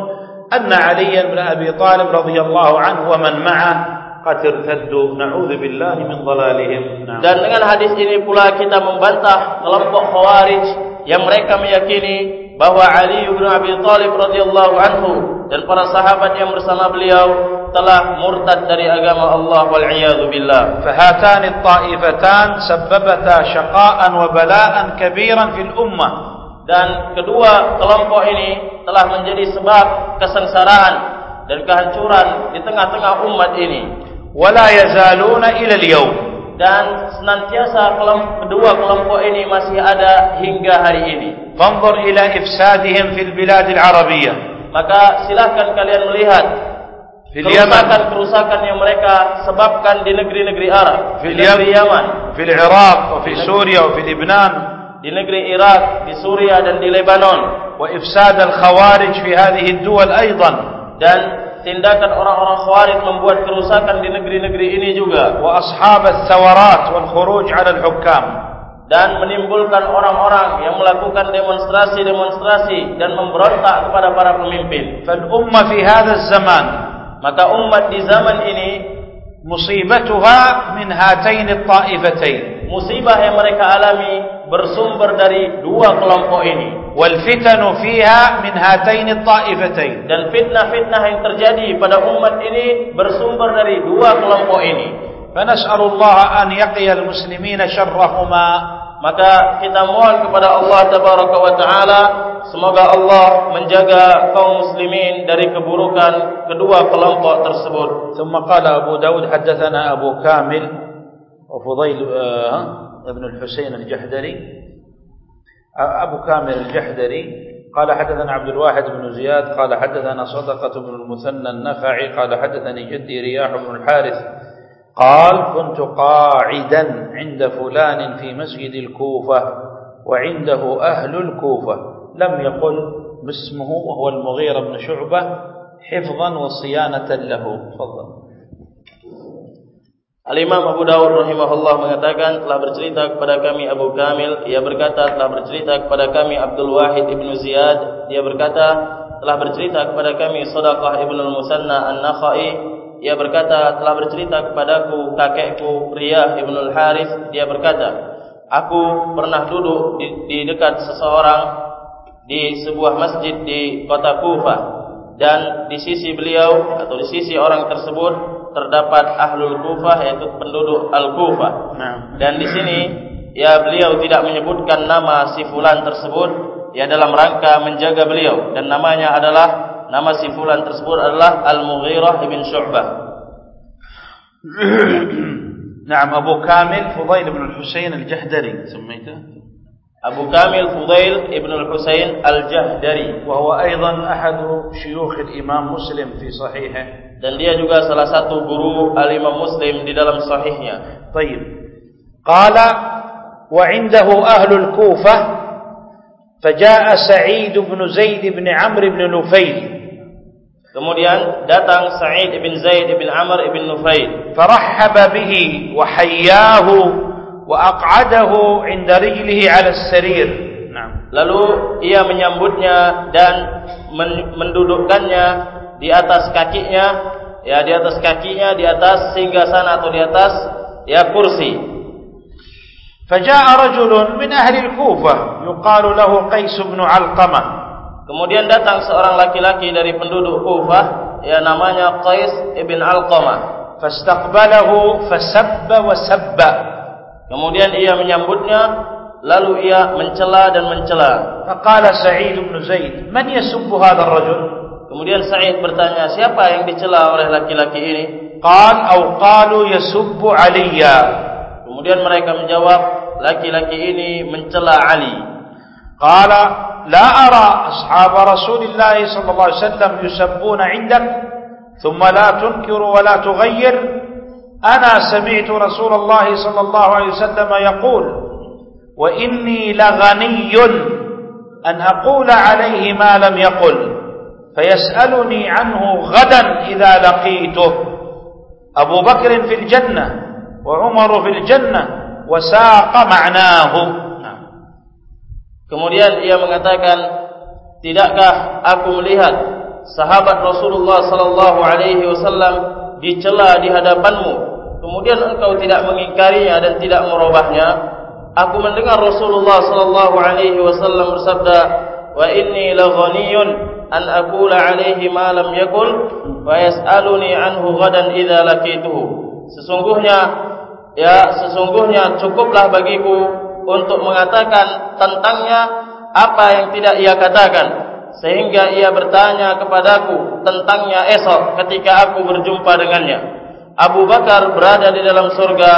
أن علي بن أبي طالب رضي الله عنه ومن معه قد qatirtaddu na'udzu billahi min dhalalihim. Dan dengan hadis ini pula kita membantah kelompok khawarij yang mereka meyakini bahwa Ali bin Abi Thalib radhiyallahu anhu dan para sahabat yang bersama beliau telah murtad dari agama Allah wal iyadu billah. Fa hatani ta'ifatan sababata syaqa'an wa bala'an kabiran fil ummah. Dan kedua kelompok ini telah menjadi sebab kesengsaraan dan kehancuran di tengah-tengah umat ini wala yazaluna ila al dan senantiasa kelompok kedua kelompok ini masih ada hingga hari ini. Fanzur ila ifsadihim fil bilad al arabiyyah maka silakan kalian melihat kerusakan, kerusakan yang mereka sebabkan di negeri-negeri Arab. Fil negeri Yaman. Fil Iraq wa fi Suria wa fi Lebanon. Di negeri Irak di Suria dan di Lebanon. Wa ifsad al khawarij fi hadhihi ad-duwal aidan dan tindakan orang-orang khawarij membuat kerusakan di negeri-negeri ini juga. Wa ashabas sawarat wal khuruj ala al hukam dan menimbulkan orang-orang yang melakukan demonstrasi-demonstrasi dan memberontak kepada para pemimpin. Fal umma fi hadha zaman. Maka umat di zaman ini musibatuha min hatain at musibah yang mereka alami bersumber dari dua kelompok ini. Walfitanu fiha min hatain ta'ifatain. Dan fitnah-fitnah yang terjadi pada umat ini bersumber dari dua kelompok ini. Fanas'alullah an yaqiyal muslimina syarrahuma. Maka kita mohon kepada Allah tabaraka wa taala semoga Allah menjaga kaum muslimin dari keburukan kedua kelompok tersebut. Summa qala Abu Daud haddatsana Abu Kamil wa Fudail uh, Ibn Al-Husain Al-Jahdari أبو كامل الجحدري قال حدثنا عبد الواحد بن زياد قال حدثنا صدقة بن المثنى النفعي قال حدثني جدي رياح بن الحارث قال كنت قاعدا عند فلان في مسجد الكوفة وعنده أهل الكوفة لم يقل باسمه وهو المغيرة بن شعبة حفظا وصيانة له. تفضل. Al-Imam Abu Dawud rahimahullah mengatakan telah bercerita kepada kami Abu Kamil. Ia berkata telah bercerita kepada kami Abdul Wahid ibn Ziyad. Dia berkata telah bercerita kepada kami Sadaqah ibn al-Musanna an-Nakhai. Ia berkata telah bercerita kepadaku kakekku Riyah ibn al-Harith. Dia berkata aku pernah duduk di, di dekat seseorang di sebuah masjid di kota Kufah dan di sisi beliau atau di sisi orang tersebut terdapat ahlul kufah yaitu penduduk al kufah nah. dan di sini ya beliau tidak menyebutkan nama si fulan tersebut ya dalam rangka menjaga beliau dan namanya adalah nama si fulan tersebut adalah al mughirah bin syu'bah نعم أبو كامل فضيل بن الحسين الجهدري سميته أبو كامل فضيل ابن الحسين الجهدري وهو أيضا أحد شيوخ الإمام مسلم في صحيحه dan dia juga salah satu guru al-Imam Muslim di dalam sahihnya. Baik. Qala wa indahu ahlul Kufah faja'a Sa'id bin Zaid bin Amr bin Nufail. Kemudian datang Sa'id bin Zaid bin Amr bin Nufail. Farahhaba bihi wa hayyahu wa aq'adahu 'inda rijlihi 'ala as-sarir. Lalu ia menyambutnya dan mendudukkannya di atas kakinya ya di atas kakinya di atas singgasana atau di atas ya kursi. Faja'a rajulun min ahli al-kufah yuqalu lahu qais ibn alqamah. Kemudian datang seorang laki-laki dari penduduk kufah ya namanya qais ibn alqamah. Fastaqbalahu fasabba wa sabba. Kemudian ia menyambutnya lalu ia mencela dan mencela. Faqala sa'id ibn zaid man yasubbu hadha ar-rajul Kemudian Sa'id bertanya, siapa yang dicela oleh laki-laki ini? Qal atau qalu yasubbu Aliya. Kemudian mereka menjawab, laki-laki ini mencela Ali. Qala la ara ashab Rasulillah sallallahu alaihi wasallam yusabbuna 'indak thumma la tunkiru wa la tughayyir. Ana sami'tu Rasulullah sallallahu alaihi wasallam yaqul wa inni la ghaniyyun an aqula 'alayhi ma lam yaqul. فيسألني عنه غدا إذا لقيته أبو بكر في الجنة وعمر في الجنة وساق معناه Kemudian ia mengatakan, tidakkah aku melihat sahabat Rasulullah sallallahu alaihi wasallam dicela di hadapanmu, kemudian engkau tidak mengingkarinya dan tidak merubahnya? Aku mendengar Rasulullah sallallahu alaihi wasallam bersabda, "Wa inni la ghaniyun an aqula alaihi ma lam yakul wa yas'aluni anhu ghadan idza laqituhu. Sesungguhnya ya sesungguhnya cukuplah bagiku untuk mengatakan tentangnya apa yang tidak ia katakan sehingga ia bertanya kepadaku tentangnya esok ketika aku berjumpa dengannya. Abu Bakar berada di dalam surga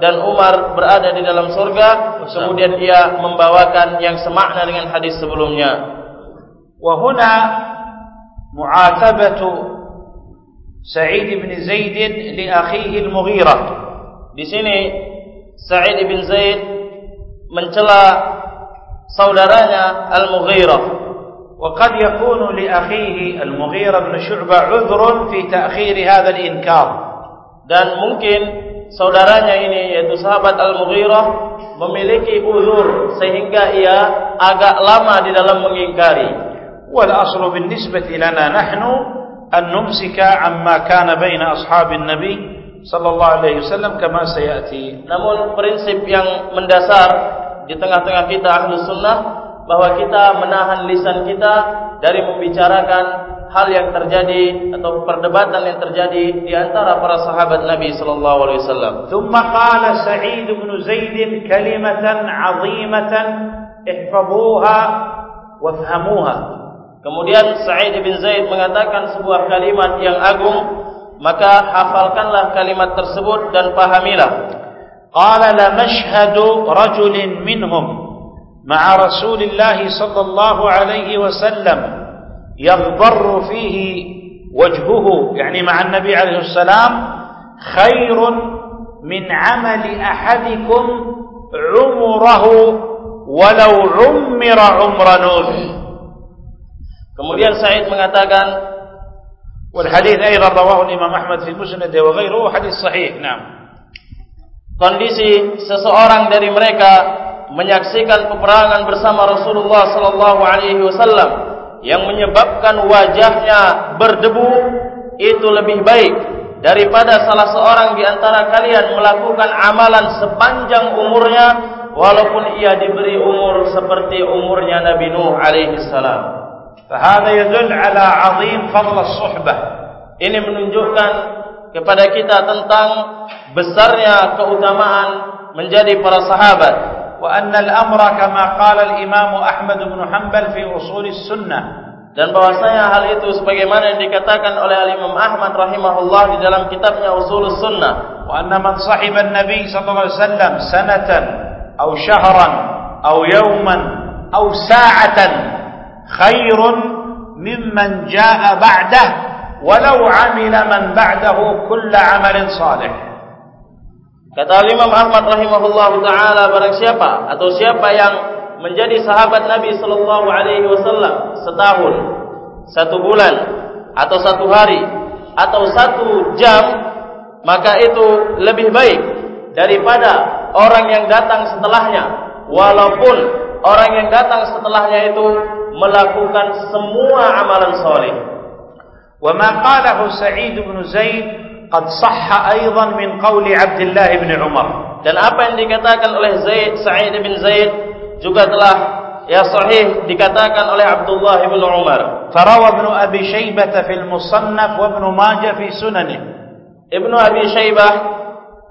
dan Umar berada di dalam surga kemudian ia membawakan yang semakna dengan hadis sebelumnya. Wa huna mu'akabatu Sa'id bin Zaid li akhihi al-Mughirah. Di sini Sa'id bin Zaid mencela saudaranya al-Mughirah. Wa qad yakunu li akhihi al-Mughirah bin Syu'bah 'udhrun fi ta'khir hadha al-inkar. Dan mungkin saudaranya ini yaitu sahabat Al-Mughirah memiliki uzur sehingga ia agak lama di dalam mengingkari. Wal aslu bin nisbat ilana nahnu an numsika amma kana baina ashabin nabi sallallahu alaihi wasallam kama sayati. Namun prinsip yang mendasar di tengah-tengah kita ahlu sunnah bahwa kita menahan lisan kita dari membicarakan hal yang terjadi atau perdebatan yang terjadi di antara para sahabat Nabi sallallahu alaihi wasallam. Tsumma qala Sa'id bin Zaid kalimatan 'azimatan ihfazuha wafhamuha. Kemudian Sa'id bin Zaid mengatakan sebuah kalimat yang agung, maka hafalkanlah kalimat tersebut dan pahamilah. Qala la mashhadu rajulin minhum ma'a Rasulillah sallallahu alaihi wasallam. يغبر فيه وجهه يعني مع النبي عليه السلام خير من عمل أحدكم عمره ولو عمر عمر نوح kemudian Said mengatakan والحديث أيضا رواه الإمام أحمد في المسند وغيره حديث صحيح نعم. Kondisi seseorang dari mereka menyaksikan peperangan bersama Rasulullah sallallahu alaihi wasallam. Yang menyebabkan wajahnya berdebu itu lebih baik daripada salah seorang di antara kalian melakukan amalan sepanjang umurnya walaupun ia diberi umur seperti umurnya Nabi Nuh alaihi salam. Fahada yadul ala azim fadl as-suhbah. Ini menunjukkan kepada kita tentang besarnya keutamaan menjadi para sahabat وأن الأمر كما قال الإمام أحمد بن حنبل في أصول السنة dan bahwasanya hal itu sebagaimana yang dikatakan oleh Imam Ahmad rahimahullah di dalam kitabnya Ushulus Sunnah wa anna man sahiba an-nabi sallallahu alaihi wasallam sanatan aw shahran aw yawman aw sa'atan khairun mimman jaa'a ba'dah walau 'amila man ba'dahu kull 'amalin salih Kata Imam Ahmad rahimahullahu taala barang siapa atau siapa yang menjadi sahabat Nabi sallallahu alaihi wasallam setahun, satu bulan atau satu hari atau satu jam maka itu lebih baik daripada orang yang datang setelahnya walaupun orang yang datang setelahnya itu melakukan semua amalan saleh. Wa ma qalahu Sa'id bin Zaid قد صح أيضا من قول عبد الله بن عمر dan apa yang dikatakan oleh Zaid Sa'id bin Zaid juga telah ya sahih dikatakan oleh Abdullah bin Umar فروى ابن أبي شيبة في المصنف وابن ماجه في سننه Ibnu Abi Shaybah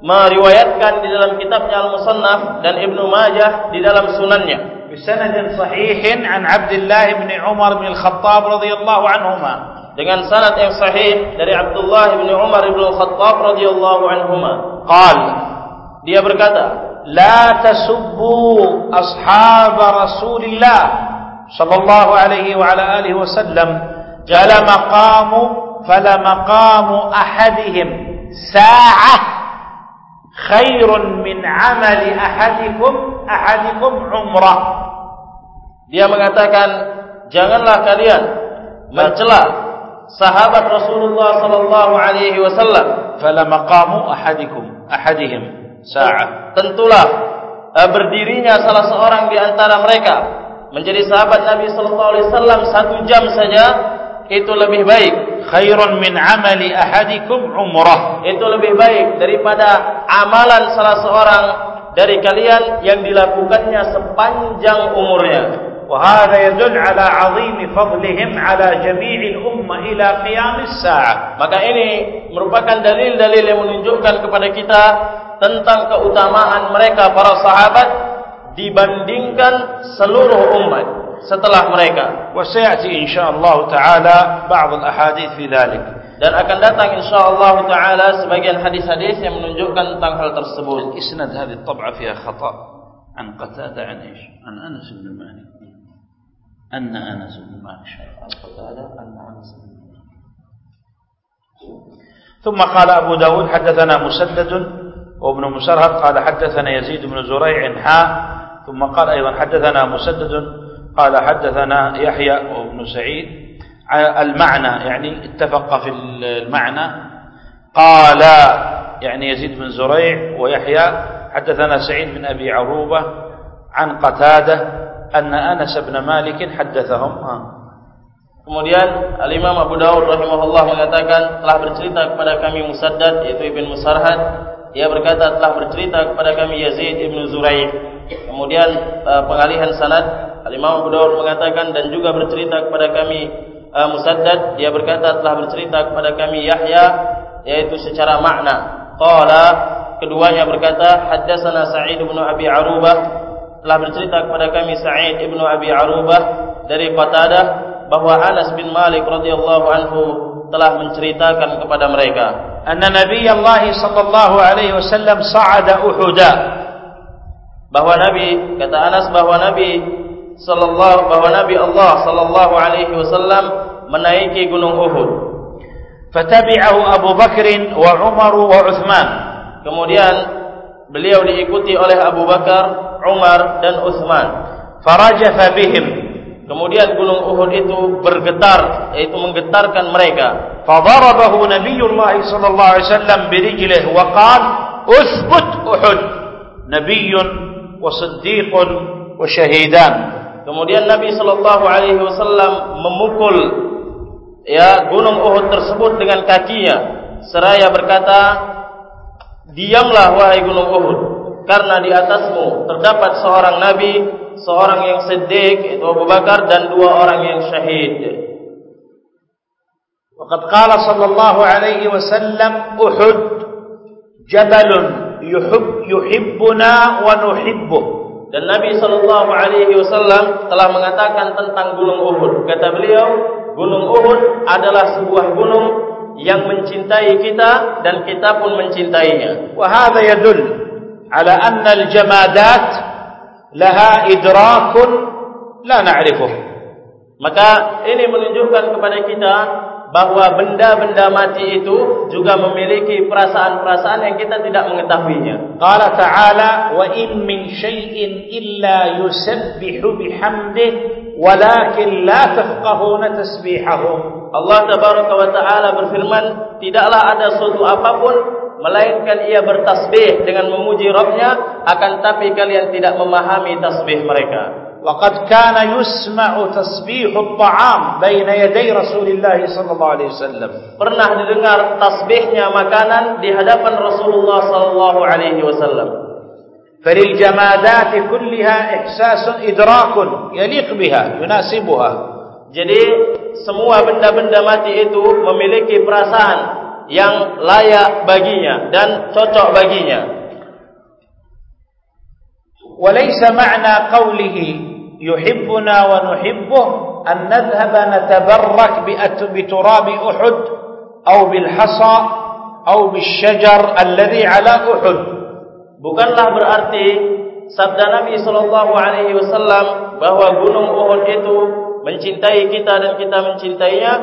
meriwayatkan di dalam kitabnya Al-Musannaf dan Ibnu Majah di dalam sunannya بسند صحيح عن عبد الله بن عمر بن الخطاب رضي الله عنهما Dengan sanad yang sahih dari Abdullah bin Umar bin Khattab radhiyallahu anhuma. Qal dia berkata, "La tasubbu ashab Rasulillah sallallahu alaihi wa ala alihi wasallam jala maqamu fala maqamu ahadihim sa'ah khairun min amali ahadikum ahadikum umrah." Dia mengatakan, "Janganlah kalian mencela sahabat Rasulullah sallallahu alaihi wasallam fala maqamu ahadikum ahadihim sa'a tentulah uh, berdirinya salah seorang di antara mereka menjadi sahabat Nabi sallallahu alaihi wasallam satu jam saja itu lebih baik. Khairun min amali ahadikum umrah. Itu lebih baik daripada amalan salah seorang dari kalian yang dilakukannya sepanjang umurnya وهذا يدل على عظيم فضلهم على جميع الأمة إلى قيام الساعة maka ini merupakan dalil-dalil yang menunjukkan kepada kita tentang keutamaan mereka para sahabat dibandingkan seluruh umat setelah mereka وسيأتي إن شاء الله تعالى بعض الأحاديث في ذلك dan akan datang insyaallah taala sebagian hadis-hadis yang menunjukkan tentang hal tersebut isnad hadhihi at-tab'a fiha khata' an qatada an ايش an anas bin malik أن أنس بن مالك أن أنس ثم قال أبو داود حدثنا مسدد وابن مسرهد قال حدثنا يزيد بن زريع حا ثم قال أيضا حدثنا مسدد قال حدثنا يحيى وابن سعيد. المعنى يعني اتفق في المعنى. قال يعني يزيد بن زريع ويحيى حدثنا سعيد بن أبي عروبة عن قتادة anna Anas bin Malik haddatsahum. Kemudian Al Imam Abu Dawud rahimahullah mengatakan telah bercerita kepada kami Musaddad yaitu Ibn Musarhad ia berkata telah bercerita kepada kami Yazid Ibn Zurai. Kemudian uh, pengalihan sanad Al Imam Abu Dawud mengatakan dan juga bercerita kepada kami uh, Musaddad dia berkata telah bercerita kepada kami Yahya yaitu secara makna. Qala keduanya berkata haddatsana Sa'id bin Abi Arubah telah bercerita kepada kami Sa'id bin Abi Arubah dari Qatadah bahwa Anas bin Malik radhiyallahu anhu telah menceritakan kepada mereka anna Nabi Allah sallallahu alaihi wasallam sa'ada Uhud bahwa Nabi kata Anas bahwa Nabi sallallahu bahwa Nabi Allah sallallahu alaihi wasallam menaiki gunung Uhud. Fatabi'ahu Abu Bakr wa Umar wa Uthman. Kemudian beliau diikuti oleh Abu Bakar Umar dan Uthman farajafa bihim Kemudian gunung Uhud itu bergetar, yaitu menggetarkan mereka. Fadarabahu Nabiullah sallallahu alaihi wasallam birijlihi wa qala: "Uthbut Uhud, nabiyyun wa siddiqun wa syahidan." Kemudian Nabi sallallahu alaihi wasallam memukul ya gunung Uhud tersebut dengan kakinya seraya berkata, "Diamlah wahai gunung Uhud, karena di atasmu terdapat seorang nabi seorang yang siddiq itu Abu Bakar dan dua orang yang syahid. Waqad qala sallallahu alaihi wasallam Uhud jabalun yuhib yuhibbuna wa nuhibbu. Dan Nabi sallallahu alaihi wasallam telah mengatakan tentang gunung Uhud. Kata beliau, gunung Uhud adalah sebuah gunung yang mencintai kita dan kita pun mencintainya. Wa hadha yadul ala anna al-jamadat laha idrakun la na'rifuh maka ini menunjukkan kepada kita bahwa benda-benda mati itu juga memiliki perasaan-perasaan yang kita tidak mengetahuinya. Qala ta'ala wa in min shay'in illa yusabbihu bihamdih walakin la tafqahuna tasbihahum. Allah tabaraka wa taala berfirman, tidaklah ada suatu apapun melainkan ia bertasbih dengan memuji Rabbnya akan tapi kalian tidak memahami tasbih mereka وقد كان يسمع تسبيح الطعام بين يدي رسول الله صلى الله عليه وسلم pernah didengar tasbihnya makanan di hadapan Rasulullah sallallahu alaihi wasallam فللجمادات كلها إحساس إدراك يليق بها يناسبها jadi semua benda-benda mati itu memiliki perasaan yang layak baginya dan cocok baginya. وليس معنى قوله يحبنا ونحبه أن نذهب نتبرك بتراب أحد أو بالحصى أو بالشجر الذي على أحد bukanlah berarti sabda Nabi sallallahu alaihi wasallam bahwa gunung Uhud itu mencintai kita dan kita mencintainya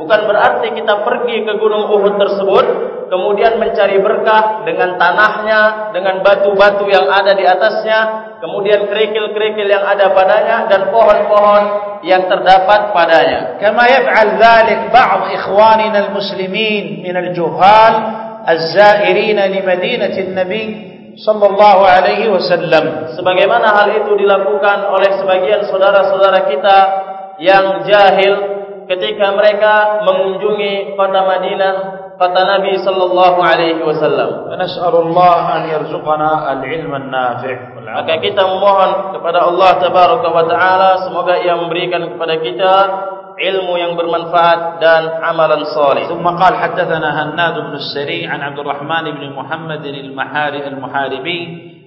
bukan berarti kita pergi ke gunung Uhud tersebut kemudian mencari berkah dengan tanahnya dengan batu-batu yang ada di atasnya kemudian kerikil-kerikil yang ada padanya dan pohon-pohon yang terdapat padanya. Kama yaf'al dhalik ba'd ikhwanina almuslimin min aljuhal az-zairin li madinati an-nabi sallallahu alaihi wasallam sebagaimana hal itu dilakukan oleh sebagian saudara-saudara kita yang jahil ketika mereka mengunjungi kota Madinah kota Nabi sallallahu alaihi wasallam. Nas'alullah an yarzuqana al-ilm an-nafi'. Maka kita memohon kepada Allah tabaraka wa taala semoga Ia memberikan kepada kita ilmu yang bermanfaat dan amalan saleh. ثم قال حدثنا هناد بن السري عن عبد الرحمن بن محمد المحارب المحاربي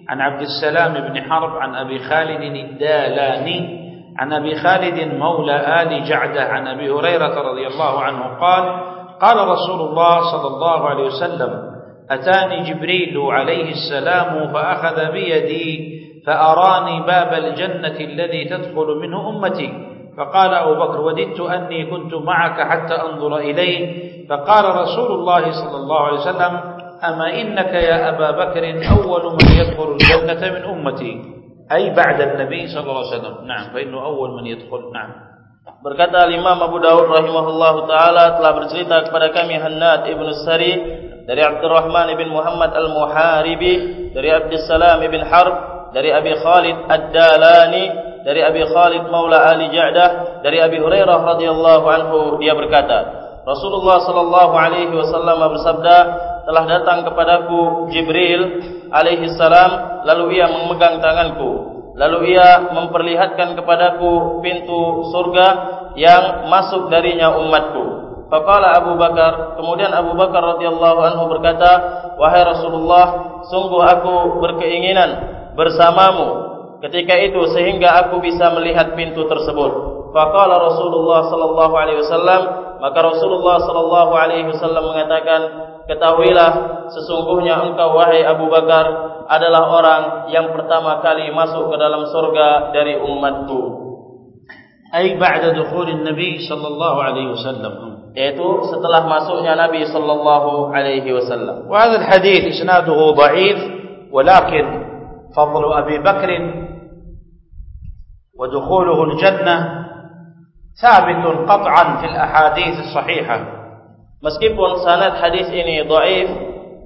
عن عبد السلام بن حرب عن ابي خالد الدالاني عن أبي خالد مولى آل جعدة عن أبي هريرة رضي الله عنه قال قال رسول الله صلى الله عليه وسلم أتاني جبريل عليه السلام فأخذ بيدي فأراني باب الجنة الذي تدخل منه أمتي فقال أبو بكر وددت أني كنت معك حتى أنظر إليه فقال رسول الله صلى الله عليه وسلم أما إنك يا أبا بكر أول من يدخل الجنة من أمتي أي بعد النبي صلى الله عليه وسلم نعم فإنه أول من يدخل نعم Berkata Imam Abu Dawud rahimahullah taala telah bercerita kepada kami Hannad ibn Sari dari Abdurrahman ibn Muhammad al-Muharibi dari Abdus Salam ibn Harb dari Abi Khalid ad-Dalani dari Abi Khalid Maula Ali Ja'dah dari Abi Hurairah radhiyallahu anhu dia berkata Rasulullah sallallahu alaihi wasallam bersabda telah datang kepadaku Jibril alaihi salam lalu ia memegang tanganku Lalu ia memperlihatkan kepadaku pintu surga yang masuk darinya umatku. Faqala Abu Bakar, kemudian Abu Bakar radhiyallahu anhu berkata, "Wahai Rasulullah, sungguh aku berkeinginan bersamamu ketika itu sehingga aku bisa melihat pintu tersebut." Faqala Rasulullah sallallahu alaihi wasallam, maka Rasulullah sallallahu alaihi wasallam mengatakan, "Ketahuilah sesungguhnya engkau wahai Abu Bakar adalah orang yang pertama kali masuk ke dalam surga dari umatku." Ai ba'da dukhul Nabi sallallahu alaihi wasallam yaitu setelah masuknya Nabi sallallahu alaihi wasallam. Wa hadha al-hadith isnaduhu dha'if walakin fadl Abi Bakr dukhuluhu al-jannah thabit qat'an fi al-ahadith as-sahihah. Meskipun sanad hadis ini dhaif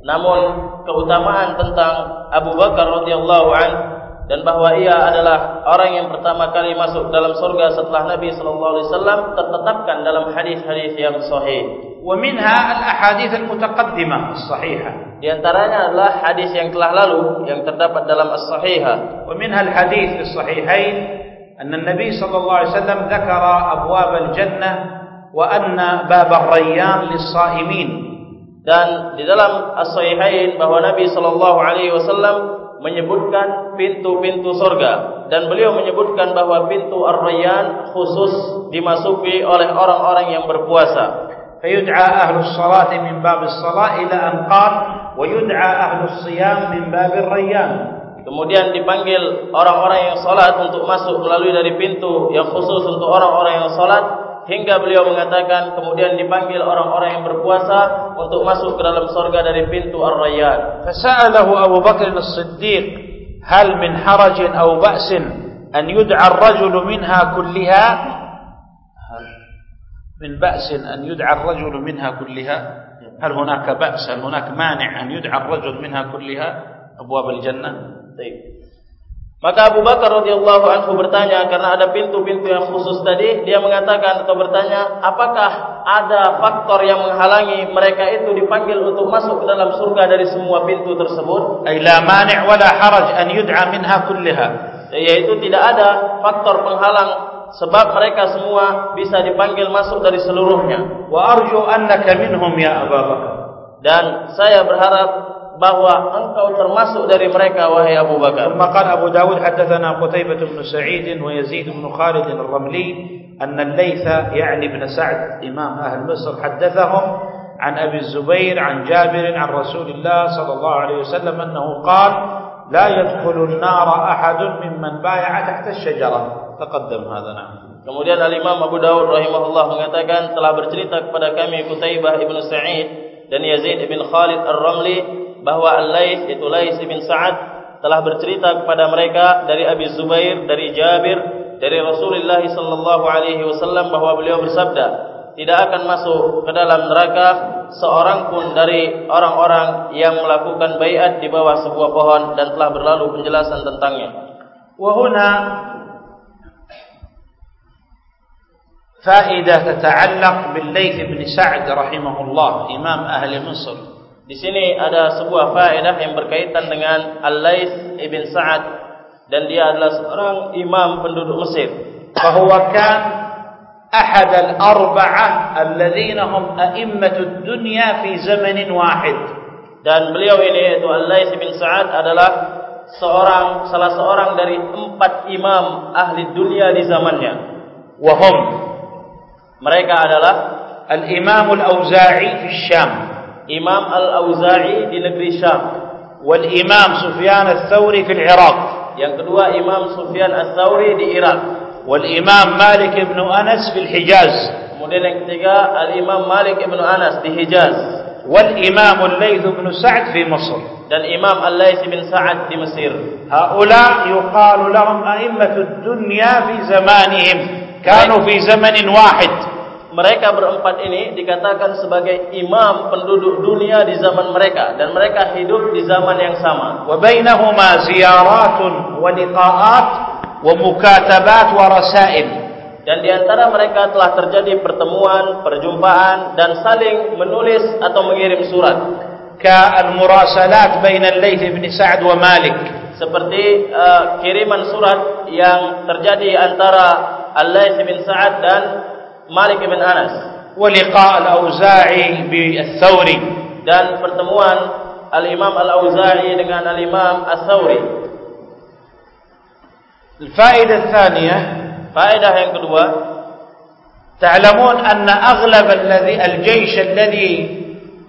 namun keutamaan tentang Abu Bakar radhiyallahu anhu dan bahwa ia adalah orang yang pertama kali masuk dalam surga setelah Nabi sallallahu alaihi wasallam tertetapkan dalam hadis-hadis yang sahih. Wa minha al-ahadits al-mutaqaddimah as-sahihah. Di antaranya adalah hadis yang telah lalu yang terdapat dalam as-sahihah. Wa minha al-hadits anna an-nabi sallallahu alaihi wasallam dzakara abwab al-jannah wa anna bab ar-rayyan lis-sa'imin. Dan di dalam as-sahihain bahwa Nabi sallallahu alaihi wasallam menyebutkan pintu-pintu surga dan beliau menyebutkan bahwa pintu Ar-Rayyan khusus dimasuki oleh orang-orang yang berpuasa. Fayud'a ahlus salat min bab as-salat ila an qala wa yud'a ahlus siyam min bab Ar-Rayyan. Kemudian dipanggil orang-orang yang salat untuk masuk melalui dari pintu yang khusus untuk orang-orang yang salat hingga beliau mengatakan kemudian dipanggil orang-orang yang berpuasa untuk masuk ke dalam surga dari pintu Ar-Rayyan. Fasa'alahu Abu Bakar As-Siddiq, "Hal min haraj aw ba's an yud'a ar-rajulu minha kullaha?" من بأس أن يدعى الرجل منها كلها هل هناك بأس هل هناك مانع أن يدعى الرجل منها كلها أبواب الجنة Baik. Maka Abu Bakar radhiyallahu anhu bertanya karena ada pintu-pintu yang khusus tadi, dia mengatakan atau bertanya, apakah ada faktor yang menghalangi mereka itu dipanggil untuk masuk ke dalam surga dari semua pintu tersebut? Aila mani' wa la haraj an yud'a minha kullaha. Yaitu tidak ada faktor penghalang sebab mereka semua bisa dipanggil masuk dari seluruhnya. Wa arju annaka minhum ya Abu Bakar. Dan saya berharap bahwa engkau termasuk dari mereka wahai Abu Bakar. Maka Abu Dawud hadatsana Qutaibah bin Sa'id wa Yazid bin Khalid al-Ramli أن الليث يعني ابن سعد إمام أهل مصر حدثهم عن أبي الزبير عن جابر عن رسول الله صلى الله عليه وسلم أنه قال لا يدخل النار أحد ممن بايع تحت الشجرة تقدم هذا نعم Kemudian Al-Imam Abu Dawud rahimahullah mengatakan telah bercerita kepada kami Qutaibah ibn Sa'id dan Yazid ibn Khalid ar-Ramli bahwa Al-Lais itu Lais bin Sa'ad telah bercerita kepada mereka dari Abi Zubair, dari Jabir, dari Rasulullah sallallahu alaihi wasallam bahwa beliau bersabda, tidak akan masuk ke dalam neraka seorang pun dari orang-orang yang melakukan baiat di bawah sebuah pohon dan telah berlalu penjelasan tentangnya. Wa huna faedah tata'allaq bil Laits bin Sa'd rahimahullah, imam ahli Mesir. Di sini ada sebuah faedah yang berkaitan dengan Al-Lais ibn Sa'ad dan dia adalah seorang imam penduduk Mesir. Bahwa kan ahad al-arba'ah alladhina hum a'immatud dunya fi zamanin wahid. Dan beliau ini yaitu Al-Lais ibn Sa'ad adalah seorang salah seorang dari empat imam ahli dunia di zamannya. Wahum mereka adalah Al-Imam Al-Auza'i fi Syam. Imam Al-Auza'i di negeri Syam. Wal Imam Sufyan Al-Thawri fi Iraq. Yang kedua Imam Sufyan Al-Thawri di Irak. Wal Imam Malik ibn Anas fi Hijaz. Kemudian yang ketiga Al-Imam Malik ibn Anas di Hijaz. Wal Imam Al-Layth ibn Sa'd fi Mesir. Dan Imam Al-Layth ibn Sa'd di Mesir. Haula yuqalu lahum a'immatud dunya fi zamanihim. Kanu fi zamanin wahid mereka berempat ini dikatakan sebagai imam penduduk dunia di zaman mereka dan mereka hidup di zaman yang sama. Wa bainahuma ziyaratun wa liqa'at wa mukatabat wa rasail. Dan di antara mereka telah terjadi pertemuan, perjumpaan dan saling menulis atau mengirim surat. Ka al-murasalat bain al-Layth ibn Sa'd wa Malik. seperti uh, kiriman surat yang terjadi antara Al-Lais bin Sa'ad dan Malik bin Anas. ولقاء الأوزاعي بالثوري dan pertemuan Al-Imam Al-Auza'i dengan Al-Imam As-Sawri. الفائدة الثانية Faedah yang kedua, تعلمون أن أغلب الذي الجيش الذي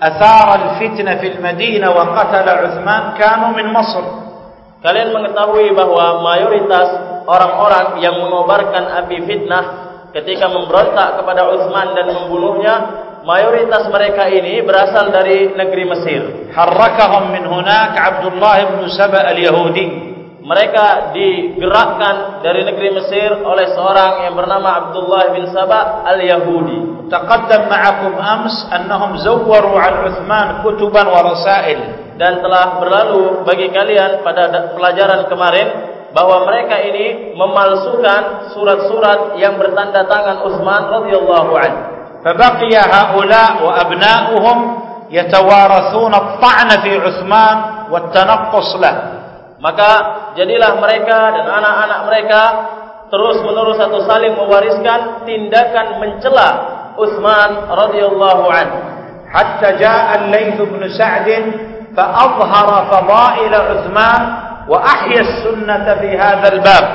أثار الفتنة في المدينة وقتل عثمان كانوا من مصر kalian mengetahui bahwa mayoritas orang-orang yang mengobarkan api fitnah ketika memberontak kepada Uthman dan membunuhnya, mayoritas mereka ini berasal dari negeri Mesir. Harrakahum min hunak Abdullah ibn Saba al-Yahudi. Mereka digerakkan dari negeri Mesir oleh seorang yang bernama Abdullah bin Saba al-Yahudi. Taqaddam ma'akum ams annahum zawwaru 'an Uthman kutuban wa rasail dan telah berlalu bagi kalian pada pelajaran kemarin bahwa mereka ini memalsukan surat-surat yang bertanda tangan Utsman radhiyallahu anhu. Fabaqiya haula wa abna'uhum yatawarathuna at-ta'na fi Utsman wa at-tanaqqus lah. Maka jadilah mereka dan anak-anak mereka terus menerus satu saling mewariskan tindakan mencela Utsman radhiyallahu anhu. Hatta ja'a Al-Layth bin Sa'd fa adhhara fadha'il Utsman عثمان وأحيا السنة في هذا الباب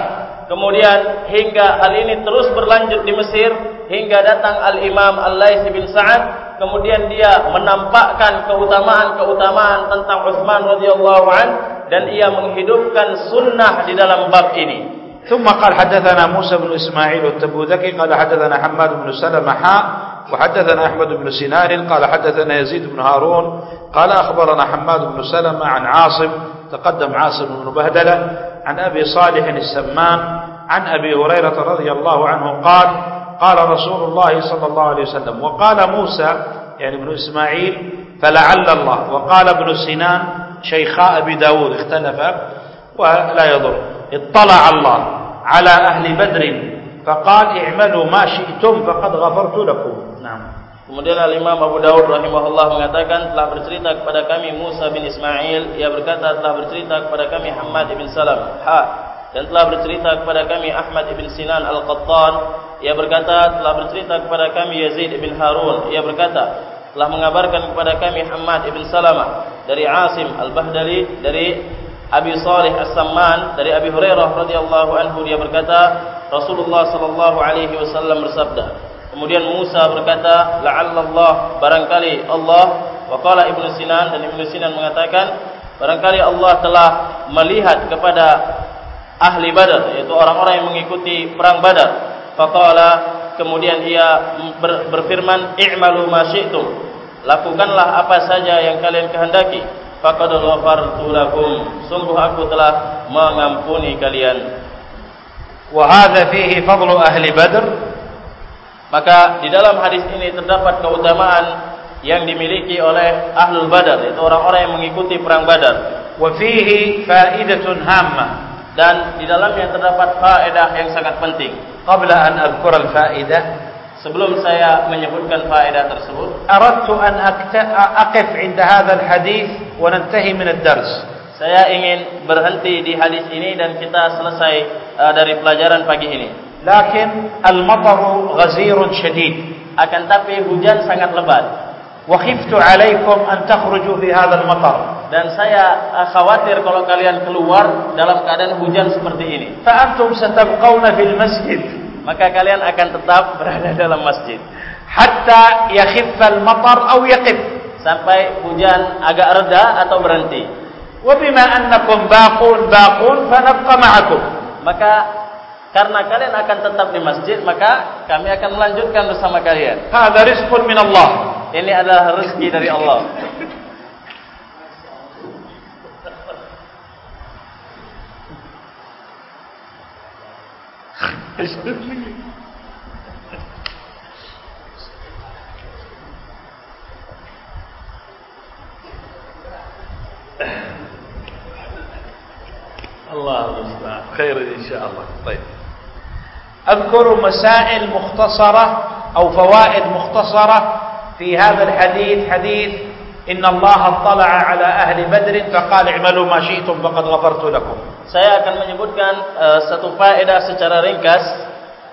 Kemudian hingga hal ini terus berlanjut di Mesir hingga datang Al-Imam Al-Lais bin Sa'ad kemudian dia menampakkan keutamaan-keutamaan tentang Utsman radhiyallahu an dan ia menghidupkan sunnah di dalam bab ini. ثم قال حدثنا موسى بن إسماعيل والتبوذكي قال حدثنا حماد بن سلمة حاء وحدثنا أحمد بن سنار قال حدثنا يزيد بن هارون قال أخبرنا حماد بن سلمة عن عاصم تقدم عاصم بن بهدلة عن أبي صالح السمان عن أبي هريرة رضي الله عنه قال قال رسول الله صلى الله عليه وسلم وقال موسى يعني ابن إسماعيل فلعل الله. وقال ابن سنان شيخاء أبي داود اختلفا ولا يضر. اطلع الله على أهل بدر فقال اعملوا ما شئتم فقد غفرت لكم. نعم. Kemudian Al-Imam Abu Dawud rahimahullah mengatakan telah bercerita kepada kami Musa bin Ismail. Ia berkata telah bercerita kepada kami Hamad bin Salam. Ha. Dan telah bercerita kepada kami Ahmad bin Sinan Al-Qattan. Ia berkata telah bercerita kepada kami Yazid bin Harun. Ia berkata telah mengabarkan kepada kami Hamad bin Salamah dari Asim Al-Bahdali dari Abi Salih As-Samman dari Abi Hurairah radhiyallahu anhu. Dia berkata Rasulullah sallallahu alaihi wasallam bersabda Kemudian Musa berkata, La'allallah, barangkali Allah, Waqala ibnu Sinan, dan ibnu Sinan mengatakan, Barangkali Allah telah melihat kepada ahli badar, yaitu orang-orang yang mengikuti perang badar. Faqala, kemudian ia ber berfirman, I'malu masyiktum, lakukanlah apa saja yang kalian kehendaki. Faqadullahu lakum, sungguh aku telah mengampuni kalian. Wa hadha fihi fadlu ahli badar, Maka di dalam hadis ini terdapat keutamaan yang dimiliki oleh Ahlul Badar itu orang-orang yang mengikuti perang Badar. Wa fihi fa'idatun hamma dan di dalamnya terdapat faedah yang sangat penting. Qabla an adzkura al-faedah sebelum saya menyebutkan faedah tersebut, aradtu an aqif 'inda hadha al-hadis wa nantahi min ad-dars. Saya ingin berhenti di hadis ini dan kita selesai uh, dari pelajaran pagi ini. Lakin al-matar ghazirun shadid. Akan tapi hujan sangat lebat. Wa khiftu alaikum an takhruju fi hadha al-matar. Dan saya eh, khawatir kalau kalian keluar dalam keadaan hujan seperti ini. Fa antum satabqauna fil masjid. Maka kalian akan tetap berada dalam masjid. Hatta yakhiff al-matar aw yaqif. Sampai hujan agak reda atau berhenti. Wa bima annakum baqun baqun fa ma'akum. Maka Karena kalian akan tetap di masjid, maka kami akan melanjutkan bersama kalian. Hadza rizqun min Allah. Ini adalah rezeki dari Allah. Allah Allah Khair insyaAllah Baik أذكر مسائل مختصرة أو فوائد مختصرة في هذا الحديث حديث Inna Allah tala'a ala ahli Badr faqala i'malu ma syi'tum faqad ghafartu lakum. Saya akan menyebutkan uh, satu faedah secara ringkas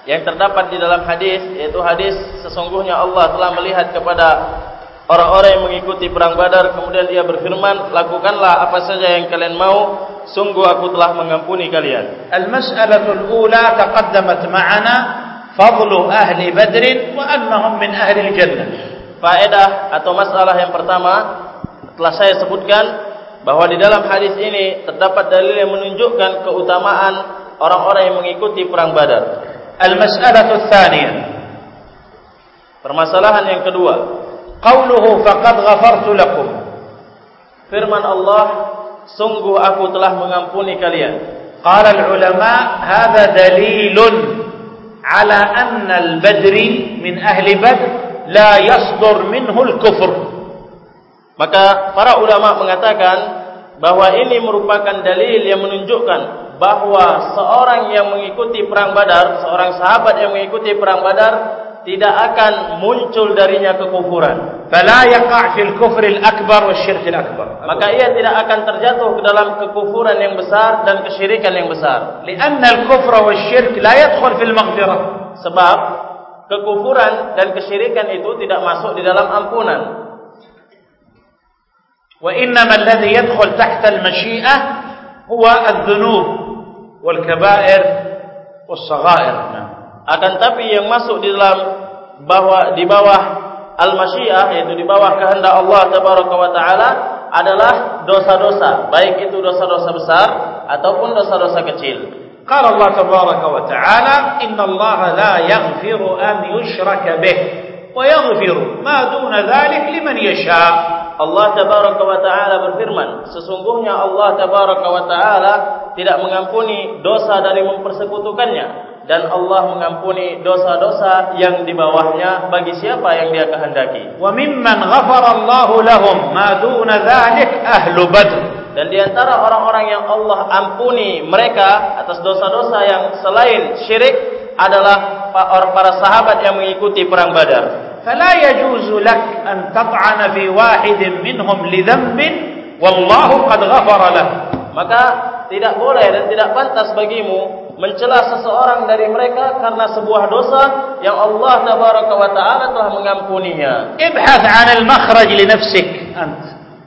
yang terdapat di dalam hadis yaitu hadis sesungguhnya Allah telah melihat kepada orang-orang yang mengikuti perang Badar kemudian dia berfirman lakukanlah apa saja yang kalian mau sungguh aku telah mengampuni kalian. Al-mas'alatul ula taqaddamat ma'ana fadlu ahli Badr wa annahum min ahli al-jannah. Faedah atau masalah yang pertama telah saya sebutkan bahwa di dalam hadis ini terdapat dalil yang menunjukkan keutamaan orang-orang yang mengikuti perang Badar. Al-mas'alatu tsaniyah. Permasalahan yang kedua, qauluhu faqad ghafartu lakum. Firman Allah, sungguh aku telah mengampuni kalian. Qala al-ulama, hadha dalilun ala anna al-badri min ahli badr la yasdur minhu al-kufr. Maka para ulama mengatakan bahawa ini merupakan dalil yang menunjukkan bahawa seorang yang mengikuti perang Badar, seorang sahabat yang mengikuti perang Badar tidak akan muncul darinya kekufuran. Fala yaqa fil kufri al akbar wa syirkil akbar. Maka ia tidak akan terjatuh ke dalam kekufuran yang besar dan kesyirikan yang besar. Li al kufra wa syirk la yadkhul fil maghfirah. Sebab kekufuran dan kesyirikan itu tidak masuk di dalam ampunan. Wa innama alladhi yadkhul tahta al mashi'ah huwa adh-dhunub wal kaba'ir was-shagha'ir akan tapi yang masuk di dalam bahwa di bawah al-masyiah yaitu di bawah kehendak Allah taala adalah dosa-dosa. Baik itu dosa-dosa besar ataupun dosa-dosa kecil. Qala Allah tabaraka wa taala inna Allah la yaghfiru an yushraka bih wa yaghfiru ma duna dhalik liman yasha' Allah tabaraka wa taala berfirman, sesungguhnya Allah tabaraka wa taala tidak mengampuni dosa dari mempersekutukannya dan Allah mengampuni dosa-dosa yang di bawahnya bagi siapa yang Dia kehendaki. Wa mimman ghafara Allahu lahum ma duna dzalik ahlu badr. Dan di antara orang-orang yang Allah ampuni mereka atas dosa-dosa yang selain syirik adalah para sahabat yang mengikuti perang Badar. Fala yajuzu lak an tat'ana fi wahidin minhum li dhanbin wallahu qad ghafara lahu. Maka tidak boleh dan tidak pantas bagimu mencela seseorang dari mereka karena sebuah dosa yang Allah tabaraka wa taala telah mengampuninya. Ibhath 'an al-makhraj li nafsik. Ant.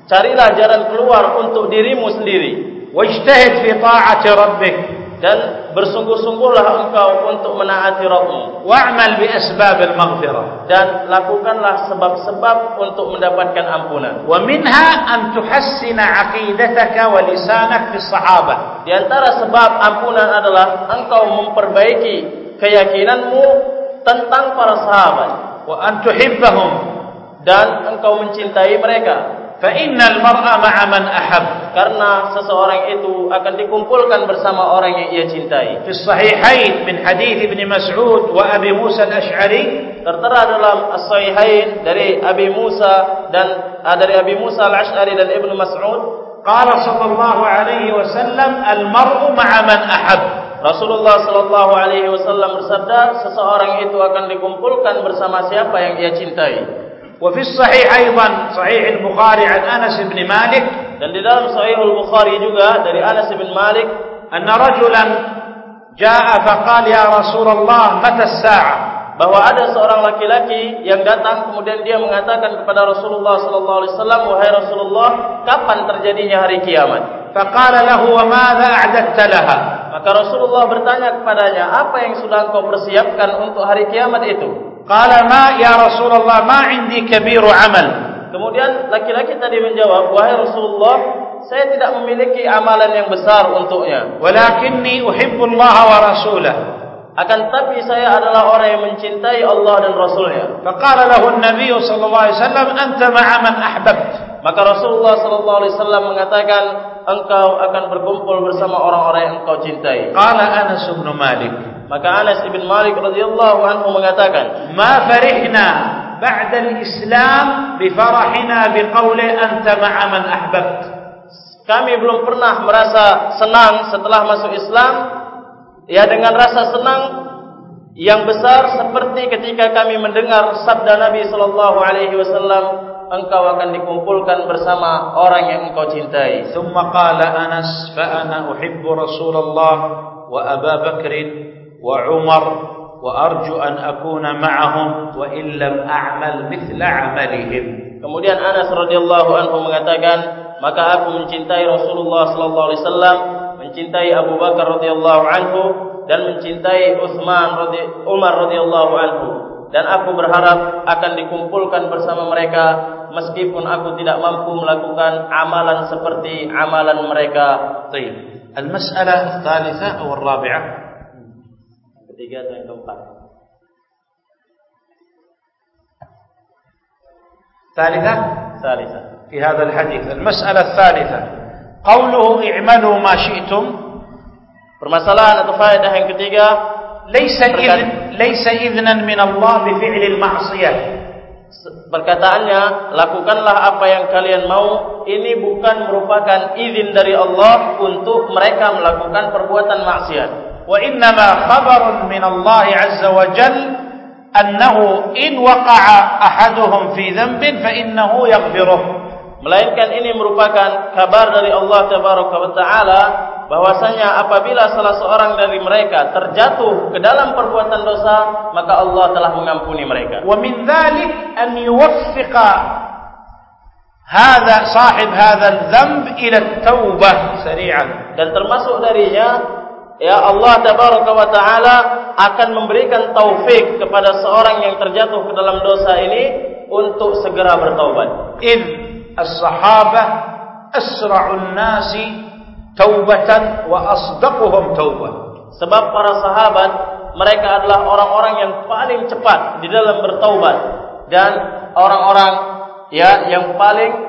Carilah jalan keluar untuk dirimu sendiri. Wajtahid fi ta'ati rabbik. Dan bersungguh-sungguhlah engkau untuk menaati Rabbmu. Wa'mal bi asbabil maghfirah. Dan lakukanlah sebab-sebab untuk mendapatkan ampunan. Wa minha an tuhassina aqidataka wa lisanak fi sahabah. Di antara sebab ampunan adalah engkau memperbaiki keyakinanmu tentang para sahabat. Wa an tuhibbahum dan engkau mencintai mereka. Fa innal mar'a ma'a man ahab. Karena seseorang itu akan dikumpulkan bersama orang yang ia cintai. Fi sahihain min hadits Ibnu Mas'ud wa Abi Musa Al-Asy'ari tertera dalam as-sahihain dari Abi Musa dan ah, dari Abi Musa Al-Asy'ari dan Ibnu Mas'ud qala sallallahu alaihi wasallam al mar'u ma'a man ahab. Rasulullah sallallahu alaihi wasallam bersabda seseorang itu akan dikumpulkan bersama siapa yang ia cintai. وفي الصحيح أيضا صحيح البخاري عن أنس بن مالك dan di dalam Sahih Al-Bukhari juga dari Anas bin Malik أن رجلا جاء فقال يا رسول الله متى الساعة bahwa ada seorang laki-laki yang datang kemudian dia mengatakan kepada Rasulullah sallallahu alaihi wasallam wahai Rasulullah kapan terjadinya hari kiamat فقال له وماذا أعددت لها maka Rasulullah bertanya kepadanya apa yang sudah engkau persiapkan untuk hari kiamat itu Qala ma ya Rasulullah ma indi kabiru amal. Kemudian laki-laki tadi menjawab, wahai Rasulullah, saya tidak memiliki amalan yang besar untuknya. Walakinni uhibbu Allah wa rasulah. Akan tapi saya adalah orang yang mencintai Allah dan Rasulnya. Faqala lahu an-nabi sallallahu alaihi wasallam anta ma'a man ahbabt. Maka Rasulullah sallallahu alaihi wasallam mengatakan, engkau akan berkumpul bersama orang-orang yang engkau cintai. Qala Anas bin Malik. Maka Anas bin Malik radhiyallahu anhu mengatakan, "Ma farihna ba'da al-Islam bi farahina bi qawli anta ma'a man ahbabt." Kami belum pernah merasa senang setelah masuk Islam ya dengan rasa senang yang besar seperti ketika kami mendengar sabda Nabi sallallahu alaihi wasallam engkau akan dikumpulkan bersama orang yang engkau cintai. Summa qala Anas fa ana uhibbu Rasulullah wa Abu Bakrin وعمر وأرجو أن أكون معهم وإن لم أعمل مثل عملهم Kemudian Anas radhiyallahu anhu mengatakan, maka aku mencintai Rasulullah sallallahu alaihi wasallam, mencintai Abu Bakar radhiyallahu anhu dan mencintai Utsman radhiyallahu Umar radhiyallahu anhu dan aku berharap akan dikumpulkan bersama mereka meskipun aku tidak mampu melakukan amalan seperti amalan mereka. طيب المسألة الثالثة أو الرابعة Ketiga dan keempat. ثالثة Salisa. في هذا الحديث المسألة الثالثة قوله اعملوا ما شئتم Permasalahan atau faedah yang ketiga ليس إذن ليس إذنا من الله بفعل المعصية perkataannya lakukanlah apa yang kalian mau ini bukan merupakan izin dari Allah untuk mereka melakukan perbuatan maksiat وإنما خبر من الله عز وجل أنه إن وقع أحدهم في ذنب فإنه يغفره melainkan ini merupakan kabar dari Allah tabaraka wa taala bahwasanya apabila salah seorang dari mereka terjatuh ke dalam perbuatan dosa maka Allah telah mengampuni mereka ومن ذلك أن يوفق هذا صاحب هذا الذنب إلى التوبة سريعا dan termasuk darinya Ya Allah tabaraka wa taala akan memberikan taufik kepada seorang yang terjatuh ke dalam dosa ini untuk segera bertaubat. Id as-sahabah asra'un nasi taubatan wa asdaquhum taubah. Sebab para sahabat mereka adalah orang-orang yang paling cepat di dalam bertaubat dan orang-orang ya yang paling.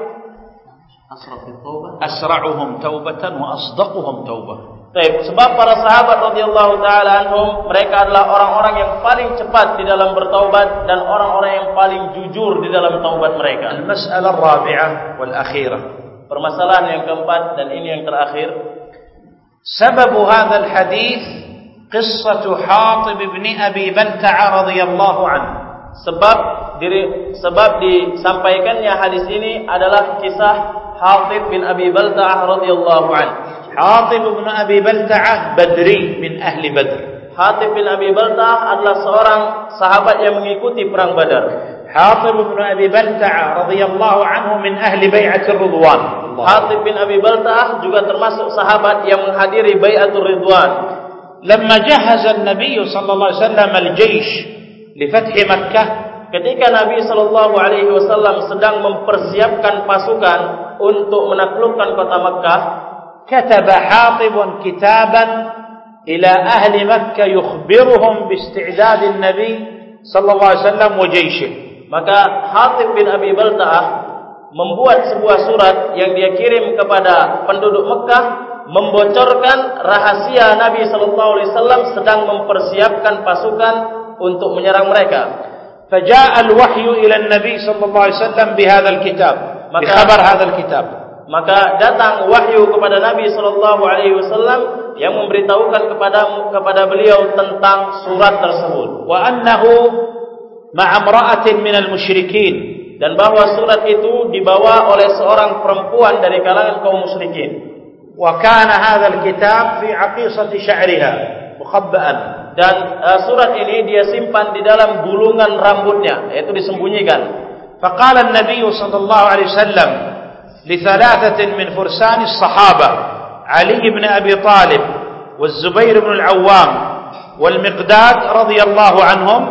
Asra'uhum taubatan wa asdaquhum taubah. Baik, sebab para sahabat radhiyallahu taala anhum mereka adalah orang-orang yang paling cepat di dalam bertaubat dan orang-orang yang paling jujur di dalam taubat mereka. Al-mas'alah rabi'ah wal akhirah. Permasalahan yang keempat dan ini yang terakhir. Sebab hadza al-hadis qissah Hatib bin Abi Balta'a radhiyallahu an. Sebab diri, sebab disampaikannya hadis ini adalah kisah Hatib bin Abi Balta'a radhiyallahu anhu. Hatib bin Abi Balta'ah Badri min ahli Badr. Hatib bin Abi Balta'ah adalah seorang sahabat yang mengikuti perang Badar. Hatib bin Abi Balta'ah radhiyallahu anhu min ahli bai'atir Ridwan. Hatib bin Abi Balta'ah juga termasuk sahabat yang menghadiri bai'atul Ridwan. Lama jahaz Nabi sallallahu alaihi wasallam al-jaysh li fath Makkah Ketika Nabi sallallahu alaihi wasallam sedang mempersiapkan pasukan untuk menaklukkan kota Makkah. كتب حاطب كتابا إلى أهل مكة يخبرهم باستعداد النبي صلى الله عليه وسلم وجيشه maka Hatib bin Abi Balta'ah membuat sebuah surat yang dia kirim kepada penduduk Mekah membocorkan rahasia Nabi sallallahu alaihi wasallam sedang mempersiapkan pasukan untuk menyerang mereka. فجاء الوحي إلى النبي صلى الله عليه وسلم بهذا الكتاب Maka- بخبر هذا الكتاب maka datang wahyu kepada Nabi sallallahu alaihi wasallam yang memberitahukan kepada kepada beliau tentang surat tersebut. Wa annahu ma'amra'atin minal musyrikin. Dan bahwa surat itu dibawa oleh seorang perempuan dari kalangan kaum musyrikin. Wa kana hadzal kitab fi aqisati sha'riha mukhabba'an. Dan uh, surat ini dia simpan di dalam gulungan rambutnya yaitu disembunyikan. Faqala an-nabiy sallallahu alaihi wasallam لثلاثة من فرسان الصحابة علي بن أبي طالب والزبير بن العوام والمقداد رضي الله عنهم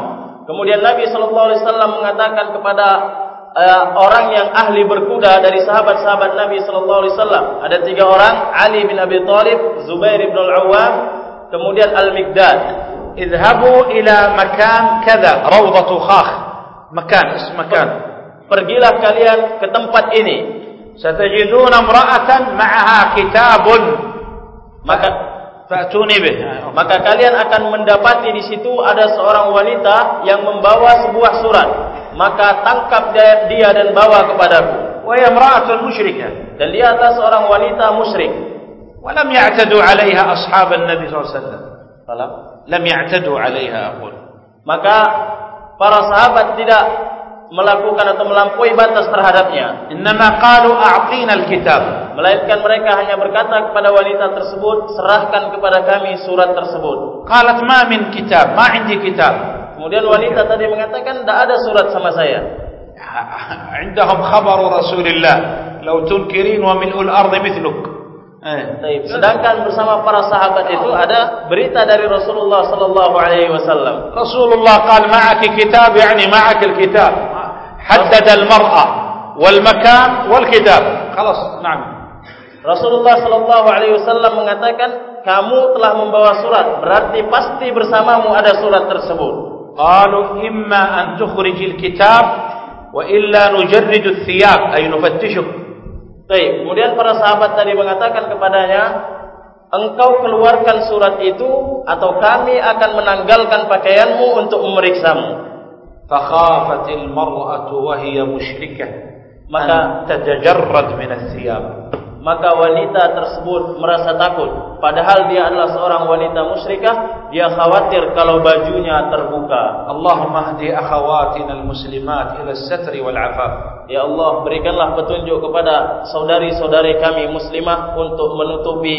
kemudian Nabi sallallahu alaihi wasallam mengatakan kepada uh, orang yang ahli berkuda dari sahabat-sahabat Nabi sallallahu alaihi wasallam ada tiga orang Ali bin Abi Thalib Zubair bin Al-Awwam kemudian Al-Miqdad اذهبوا إلى مكان كذا روضة خاخ مكان اسم مكان pergilah kalian ke tempat ini satajiduna imra'atan ma'aha kitabun. Maka fa'tuni bih. Maka kalian akan mendapati di situ ada seorang wanita yang membawa sebuah surat. Maka tangkap dia dan bawa kepadaku. Wa imra'atun musyrikah dan dia adalah seorang wanita musyrik. Walam ya'tadu 'alaiha ashhaban nabi sallallahu alaihi wasallam. Lam ya'tadu 'alaiha aqul. Maka para sahabat tidak melakukan atau melampaui batas terhadapnya. Innama qalu a'tina al-kitab. Melainkan mereka hanya berkata kepada wanita tersebut, serahkan kepada kami surat tersebut. Qalat ma min kitab, ma 'indi kitab. Kemudian wanita tadi mengatakan, tidak ada surat sama saya. Indahum khabaru Rasulullah, law tunkirin wa min al-ard mithluk. Eh. Sedangkan bersama para sahabat itu ada berita dari Rasulullah sallallahu alaihi wasallam. Rasulullah qala ma'aki kitab yani ma'aki al-kitab. حدد المرأة والمكان والكتاب خلاص نعم Rasulullah sallallahu alaihi wasallam mengatakan kamu telah membawa surat berarti pasti bersamamu ada surat tersebut qalu imma an tukhrij alkitab wa illa nujarrid athiyab ay nufattishuk baik kemudian para sahabat tadi mengatakan kepadanya engkau keluarkan surat itu atau kami akan menanggalkan pakaianmu untuk memeriksamu فخافت المرأة وهي مشركة maka tatajarrad min athiyab maka wanita tersebut merasa takut padahal dia adalah seorang wanita musyrikah dia khawatir kalau bajunya terbuka Allahumma hdi akhawatina almuslimat ila as-satr wal afaf ya Allah berikanlah petunjuk kepada saudari-saudari kami muslimah untuk menutupi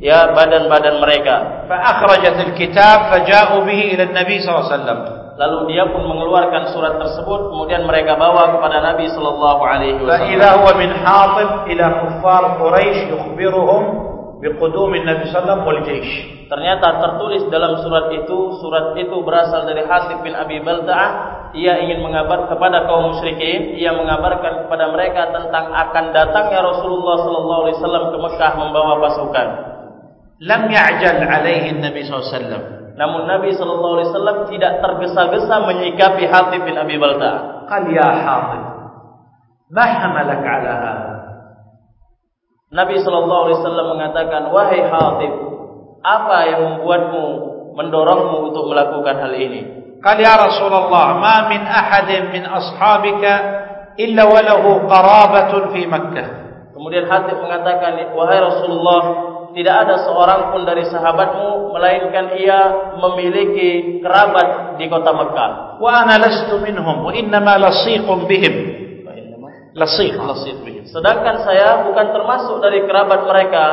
ya badan-badan mereka fa akhrajat alkitab faja'u bihi ila an-nabi sallallahu alaihi wasallam Lalu dia pun mengeluarkan surat tersebut kemudian mereka bawa kepada Nabi sallallahu alaihi wasallam. Fa idza huwa min Hatib ila kuffar Quraisy yukhbiruhum biqudum Nabi sallallahu wal jaysh. Ternyata tertulis dalam surat itu, surat itu berasal dari Hatib bin Abi Balta'ah. Ia ingin mengabar kepada kaum musyrikin, ia mengabarkan kepada mereka tentang akan datangnya Rasulullah sallallahu alaihi wasallam ke Mekah membawa pasukan. Lam ya'jal alaihi Nabi sallallahu alaihi wasallam. Namun Nabi sallallahu alaihi wasallam tidak tergesa-gesa menyikapi Hatib bin Abi Balta. Qal ya Hatib, ma hamalak ala hadha? Nabi sallallahu alaihi wasallam mengatakan, "Wahai Hatib, apa yang membuatmu mendorongmu untuk melakukan hal ini?" Qal ya Rasulullah, ma min ahadin min ashabika illa wa lahu qarabatun fi Makkah. Kemudian Hatib mengatakan, "Wahai Rasulullah, tidak ada seorang pun dari sahabatmu melainkan ia memiliki kerabat di kota Mekah. Wa ana lastu minhum wa inna ma lasiqun bihim. Lasiq, lasiq bihim. Sedangkan saya bukan termasuk dari kerabat mereka.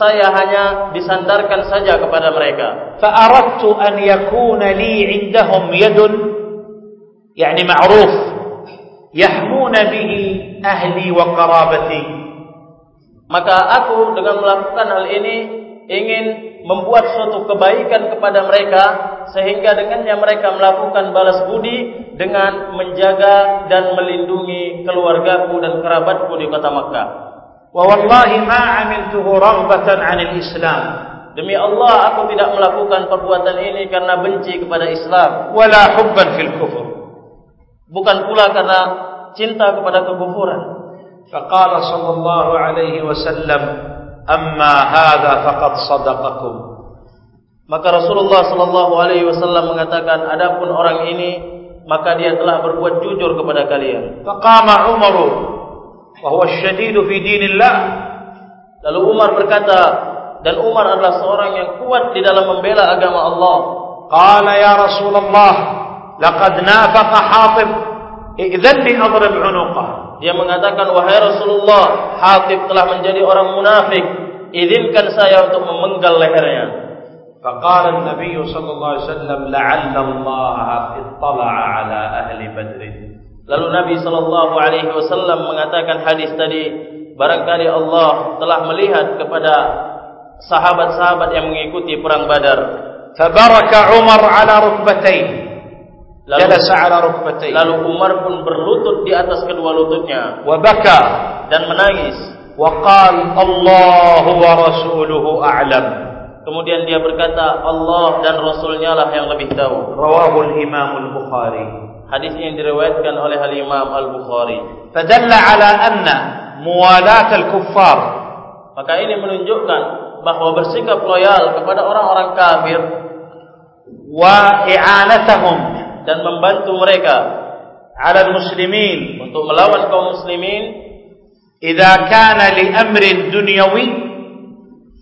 Saya hanya disandarkan saja kepada mereka. Fa aradtu an yakuna li 'indahum yadun yani ma'ruf yahmuna bihi ahli wa qarabati. Maka aku dengan melakukan hal ini ingin membuat suatu kebaikan kepada mereka sehingga dengannya mereka melakukan balas budi dengan menjaga dan melindungi keluargaku dan kerabatku di kota Makkah. Wa wallahi ma 'amiltuhu raghbatan 'anil Islam. Demi Allah aku tidak melakukan perbuatan ini karena benci kepada Islam wala hubban fil kufur. Bukan pula karena cinta kepada kekufuran. فقال صلى الله عليه وسلم أما هذا فقد صدقكم maka Rasulullah sallallahu alaihi wasallam mengatakan adapun orang ini maka dia telah berbuat jujur kepada kalian faqama Umar wa huwa asyadid fi dinillah lalu Umar berkata dan Umar adalah seorang yang kuat di dalam membela agama Allah qala ya Rasulullah laqad nafaqa Hatib idzan li adrib 'unuqah dia mengatakan wahai Rasulullah Hatib telah menjadi orang munafik. Izinkan saya untuk memenggal lehernya. Faqala an-nabiy sallallahu alaihi wasallam la'alla Allah ittala'a ala ahli badr lalu nabi sallallahu alaihi wasallam mengatakan hadis tadi barangkali Allah telah melihat kepada sahabat-sahabat yang mengikuti perang Badar. Tabaraka Umar ala rukbatayhi Lalu, lalu Umar pun berlutut di atas kedua lututnya. Wabaka dan menangis. Waqal Allah wa Rasuluhu a'lam. Kemudian dia berkata Allah dan Rasulnya lah yang lebih tahu. Rawahul Imam Al-Bukhari. Hadis ini diriwayatkan oleh Al Imam Al-Bukhari. Fadalla ala anna muwalat al-kuffar. Maka ini menunjukkan bahawa bersikap loyal kepada orang-orang kafir wa i'anatuhum dan membantu mereka. Alal muslimin untuk melawan kaum muslimin. Idza kana li amrin dunyawi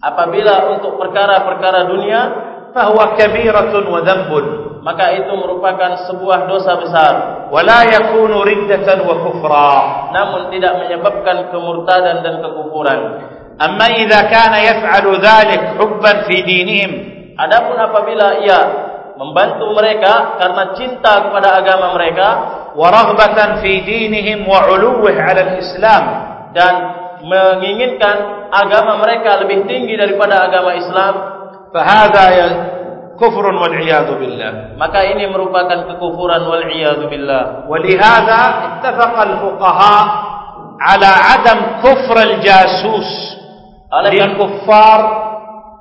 apabila untuk perkara-perkara dunia fahuwa kabiratun wa dhanbun. Maka itu merupakan sebuah dosa besar. Wala yakunu riddatan wa kufra. Namun tidak menyebabkan kemurtadan dan kekufuran. Amma idza kana yaf'alu dhalik hubban fi dinihim. Adapun apabila ia membantu mereka karena cinta kepada agama mereka warahbatan fi dinihim wa uluwih ala islam dan menginginkan agama mereka lebih tinggi daripada agama Islam fahadha ya kufrun wal iyadu billah. Maka ini merupakan kekufuran wal iyadu billah. Walihada ittafaqa al fuqaha ala adam kufr al jasus ala al kuffar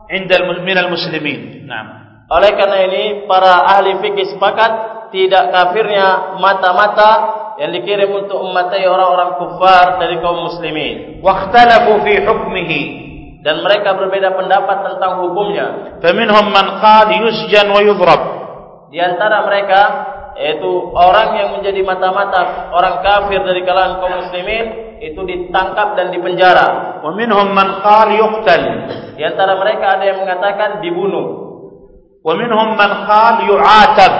عند al muslimin na'am. Oleh karena ini para ahli fikih sepakat tidak kafirnya mata-mata yang dikirim untuk mematai orang-orang kafir dari kaum muslimin. Waqtalafu fi hukmihi dan mereka berbeda pendapat tentang hukumnya. Faminhum man qala yusjan wa yudrab. Di antara mereka yaitu orang yang menjadi mata-mata orang kafir dari kalangan kaum muslimin itu ditangkap dan dipenjara. Waminhum man qala yuqtal. Di antara mereka ada yang mengatakan dibunuh. Waminhum man qal yu'atab.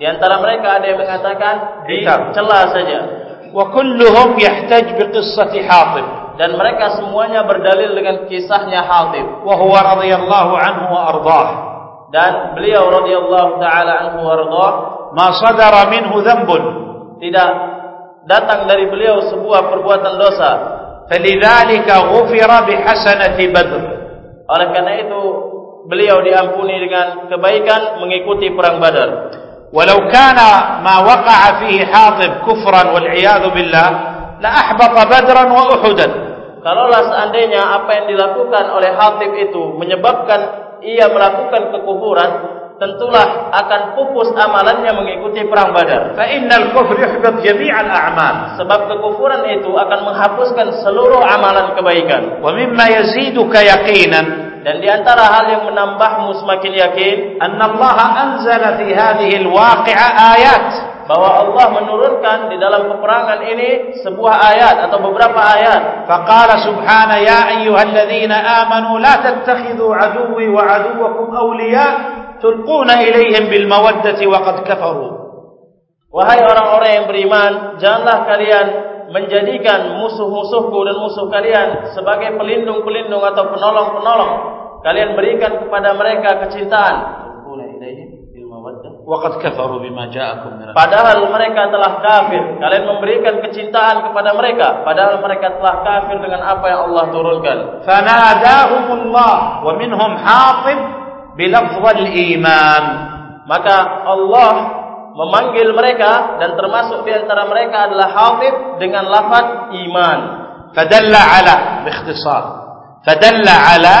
Di antara mereka ada yang mengatakan dicela saja. Wa kulluhum yahtaj bi qissati Hatib. Dan mereka semuanya berdalil dengan kisahnya Hatib. Wa huwa radhiyallahu anhu wa ardah. Dan beliau radhiyallahu taala anhu wa ardah, ma sadara minhu dhanbun. Tidak datang dari beliau sebuah perbuatan dosa. Falidzalika ghufira bi hasanati Badr. Oleh karena itu beliau diampuni dengan kebaikan mengikuti perang Badar. Walau kana ma waqa'a fihi Hatib kufran wal iyad billah la ahbata Badran wa Uhudan. Kalaulah seandainya apa yang dilakukan oleh Hatib itu menyebabkan ia melakukan kekufuran, tentulah akan pupus amalannya mengikuti perang badar. Fa innal kufr yuhbit jami'al a'mal. Sebab kekufuran itu akan menghapuskan seluruh amalan kebaikan. Wa mimma yaziduka yaqinan. Dan di antara hal yang menambahmu semakin yakin annallaha anzala fi hadhihi alwaqi'a ayat. bahwa Allah menurunkan di dalam peperangan ini sebuah ayat atau beberapa ayat. Faqala subhana ya ayyuhalladzina amanu la tattakhidhu aduwwi wa aduwwakum awliya' tulquna ilaihim bil mawaddati waqad kafaru wahai orang-orang yang beriman janganlah kalian menjadikan musuh-musuhku dan musuh kalian sebagai pelindung-pelindung atau penolong-penolong. Kalian berikan kepada mereka kecintaan. Waqad kafaru bima ja'akum padahal mereka telah kafir. Kalian memberikan kecintaan kepada mereka. Padahal mereka telah kafir dengan apa yang Allah turunkan. Fanadahumullah wa minhum hatib bilafzal iman. Maka Allah memanggil mereka dan termasuk di antara mereka adalah hafid dengan lafaz iman. Fadalla ala ikhtisar. Fadalla ala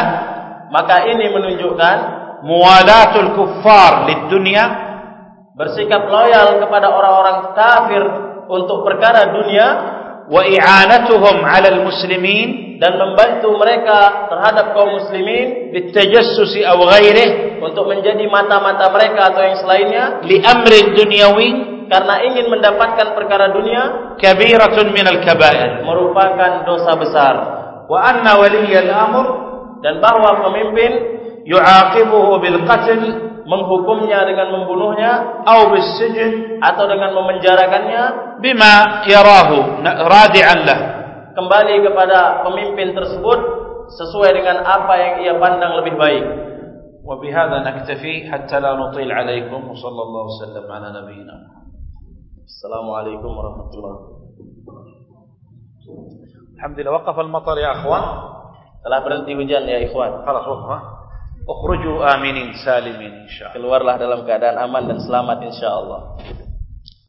maka ini menunjukkan muwalatul kuffar lid dunia bersikap loyal kepada orang-orang kafir untuk perkara dunia wa i'anatuhum 'ala al-muslimin dan membantu mereka terhadap kaum muslimin. Bitajassusi aw ghairihi untuk menjadi mata-mata mereka atau yang selainnya. Li amrin dunyawi karena ingin mendapatkan perkara dunia. Kabiratun minal kaba'ir. Merupakan dosa besar. Wa anna waliyal amr. Dan bahwa pemimpin. Yu'aqibuhu bil qatl menghukumnya dengan membunuhnya au bisijn atau dengan memenjarakannya bima yarahu radian lah. kembali kepada pemimpin tersebut sesuai dengan apa yang ia pandang lebih baik. Wa bihadha naktafi hatta la nutil alaikum wa sallallahu sallam ala nabiyyina assalamualaikum warahmatullahi wabarakatuh. Alhamdulillah waqaf al-matar ya ikhwan telah berhenti hujan ya ikhwan. Khalas wa ha? Ukhruju aminin salimin insya Keluarlah dalam keadaan aman dan selamat insya Allah.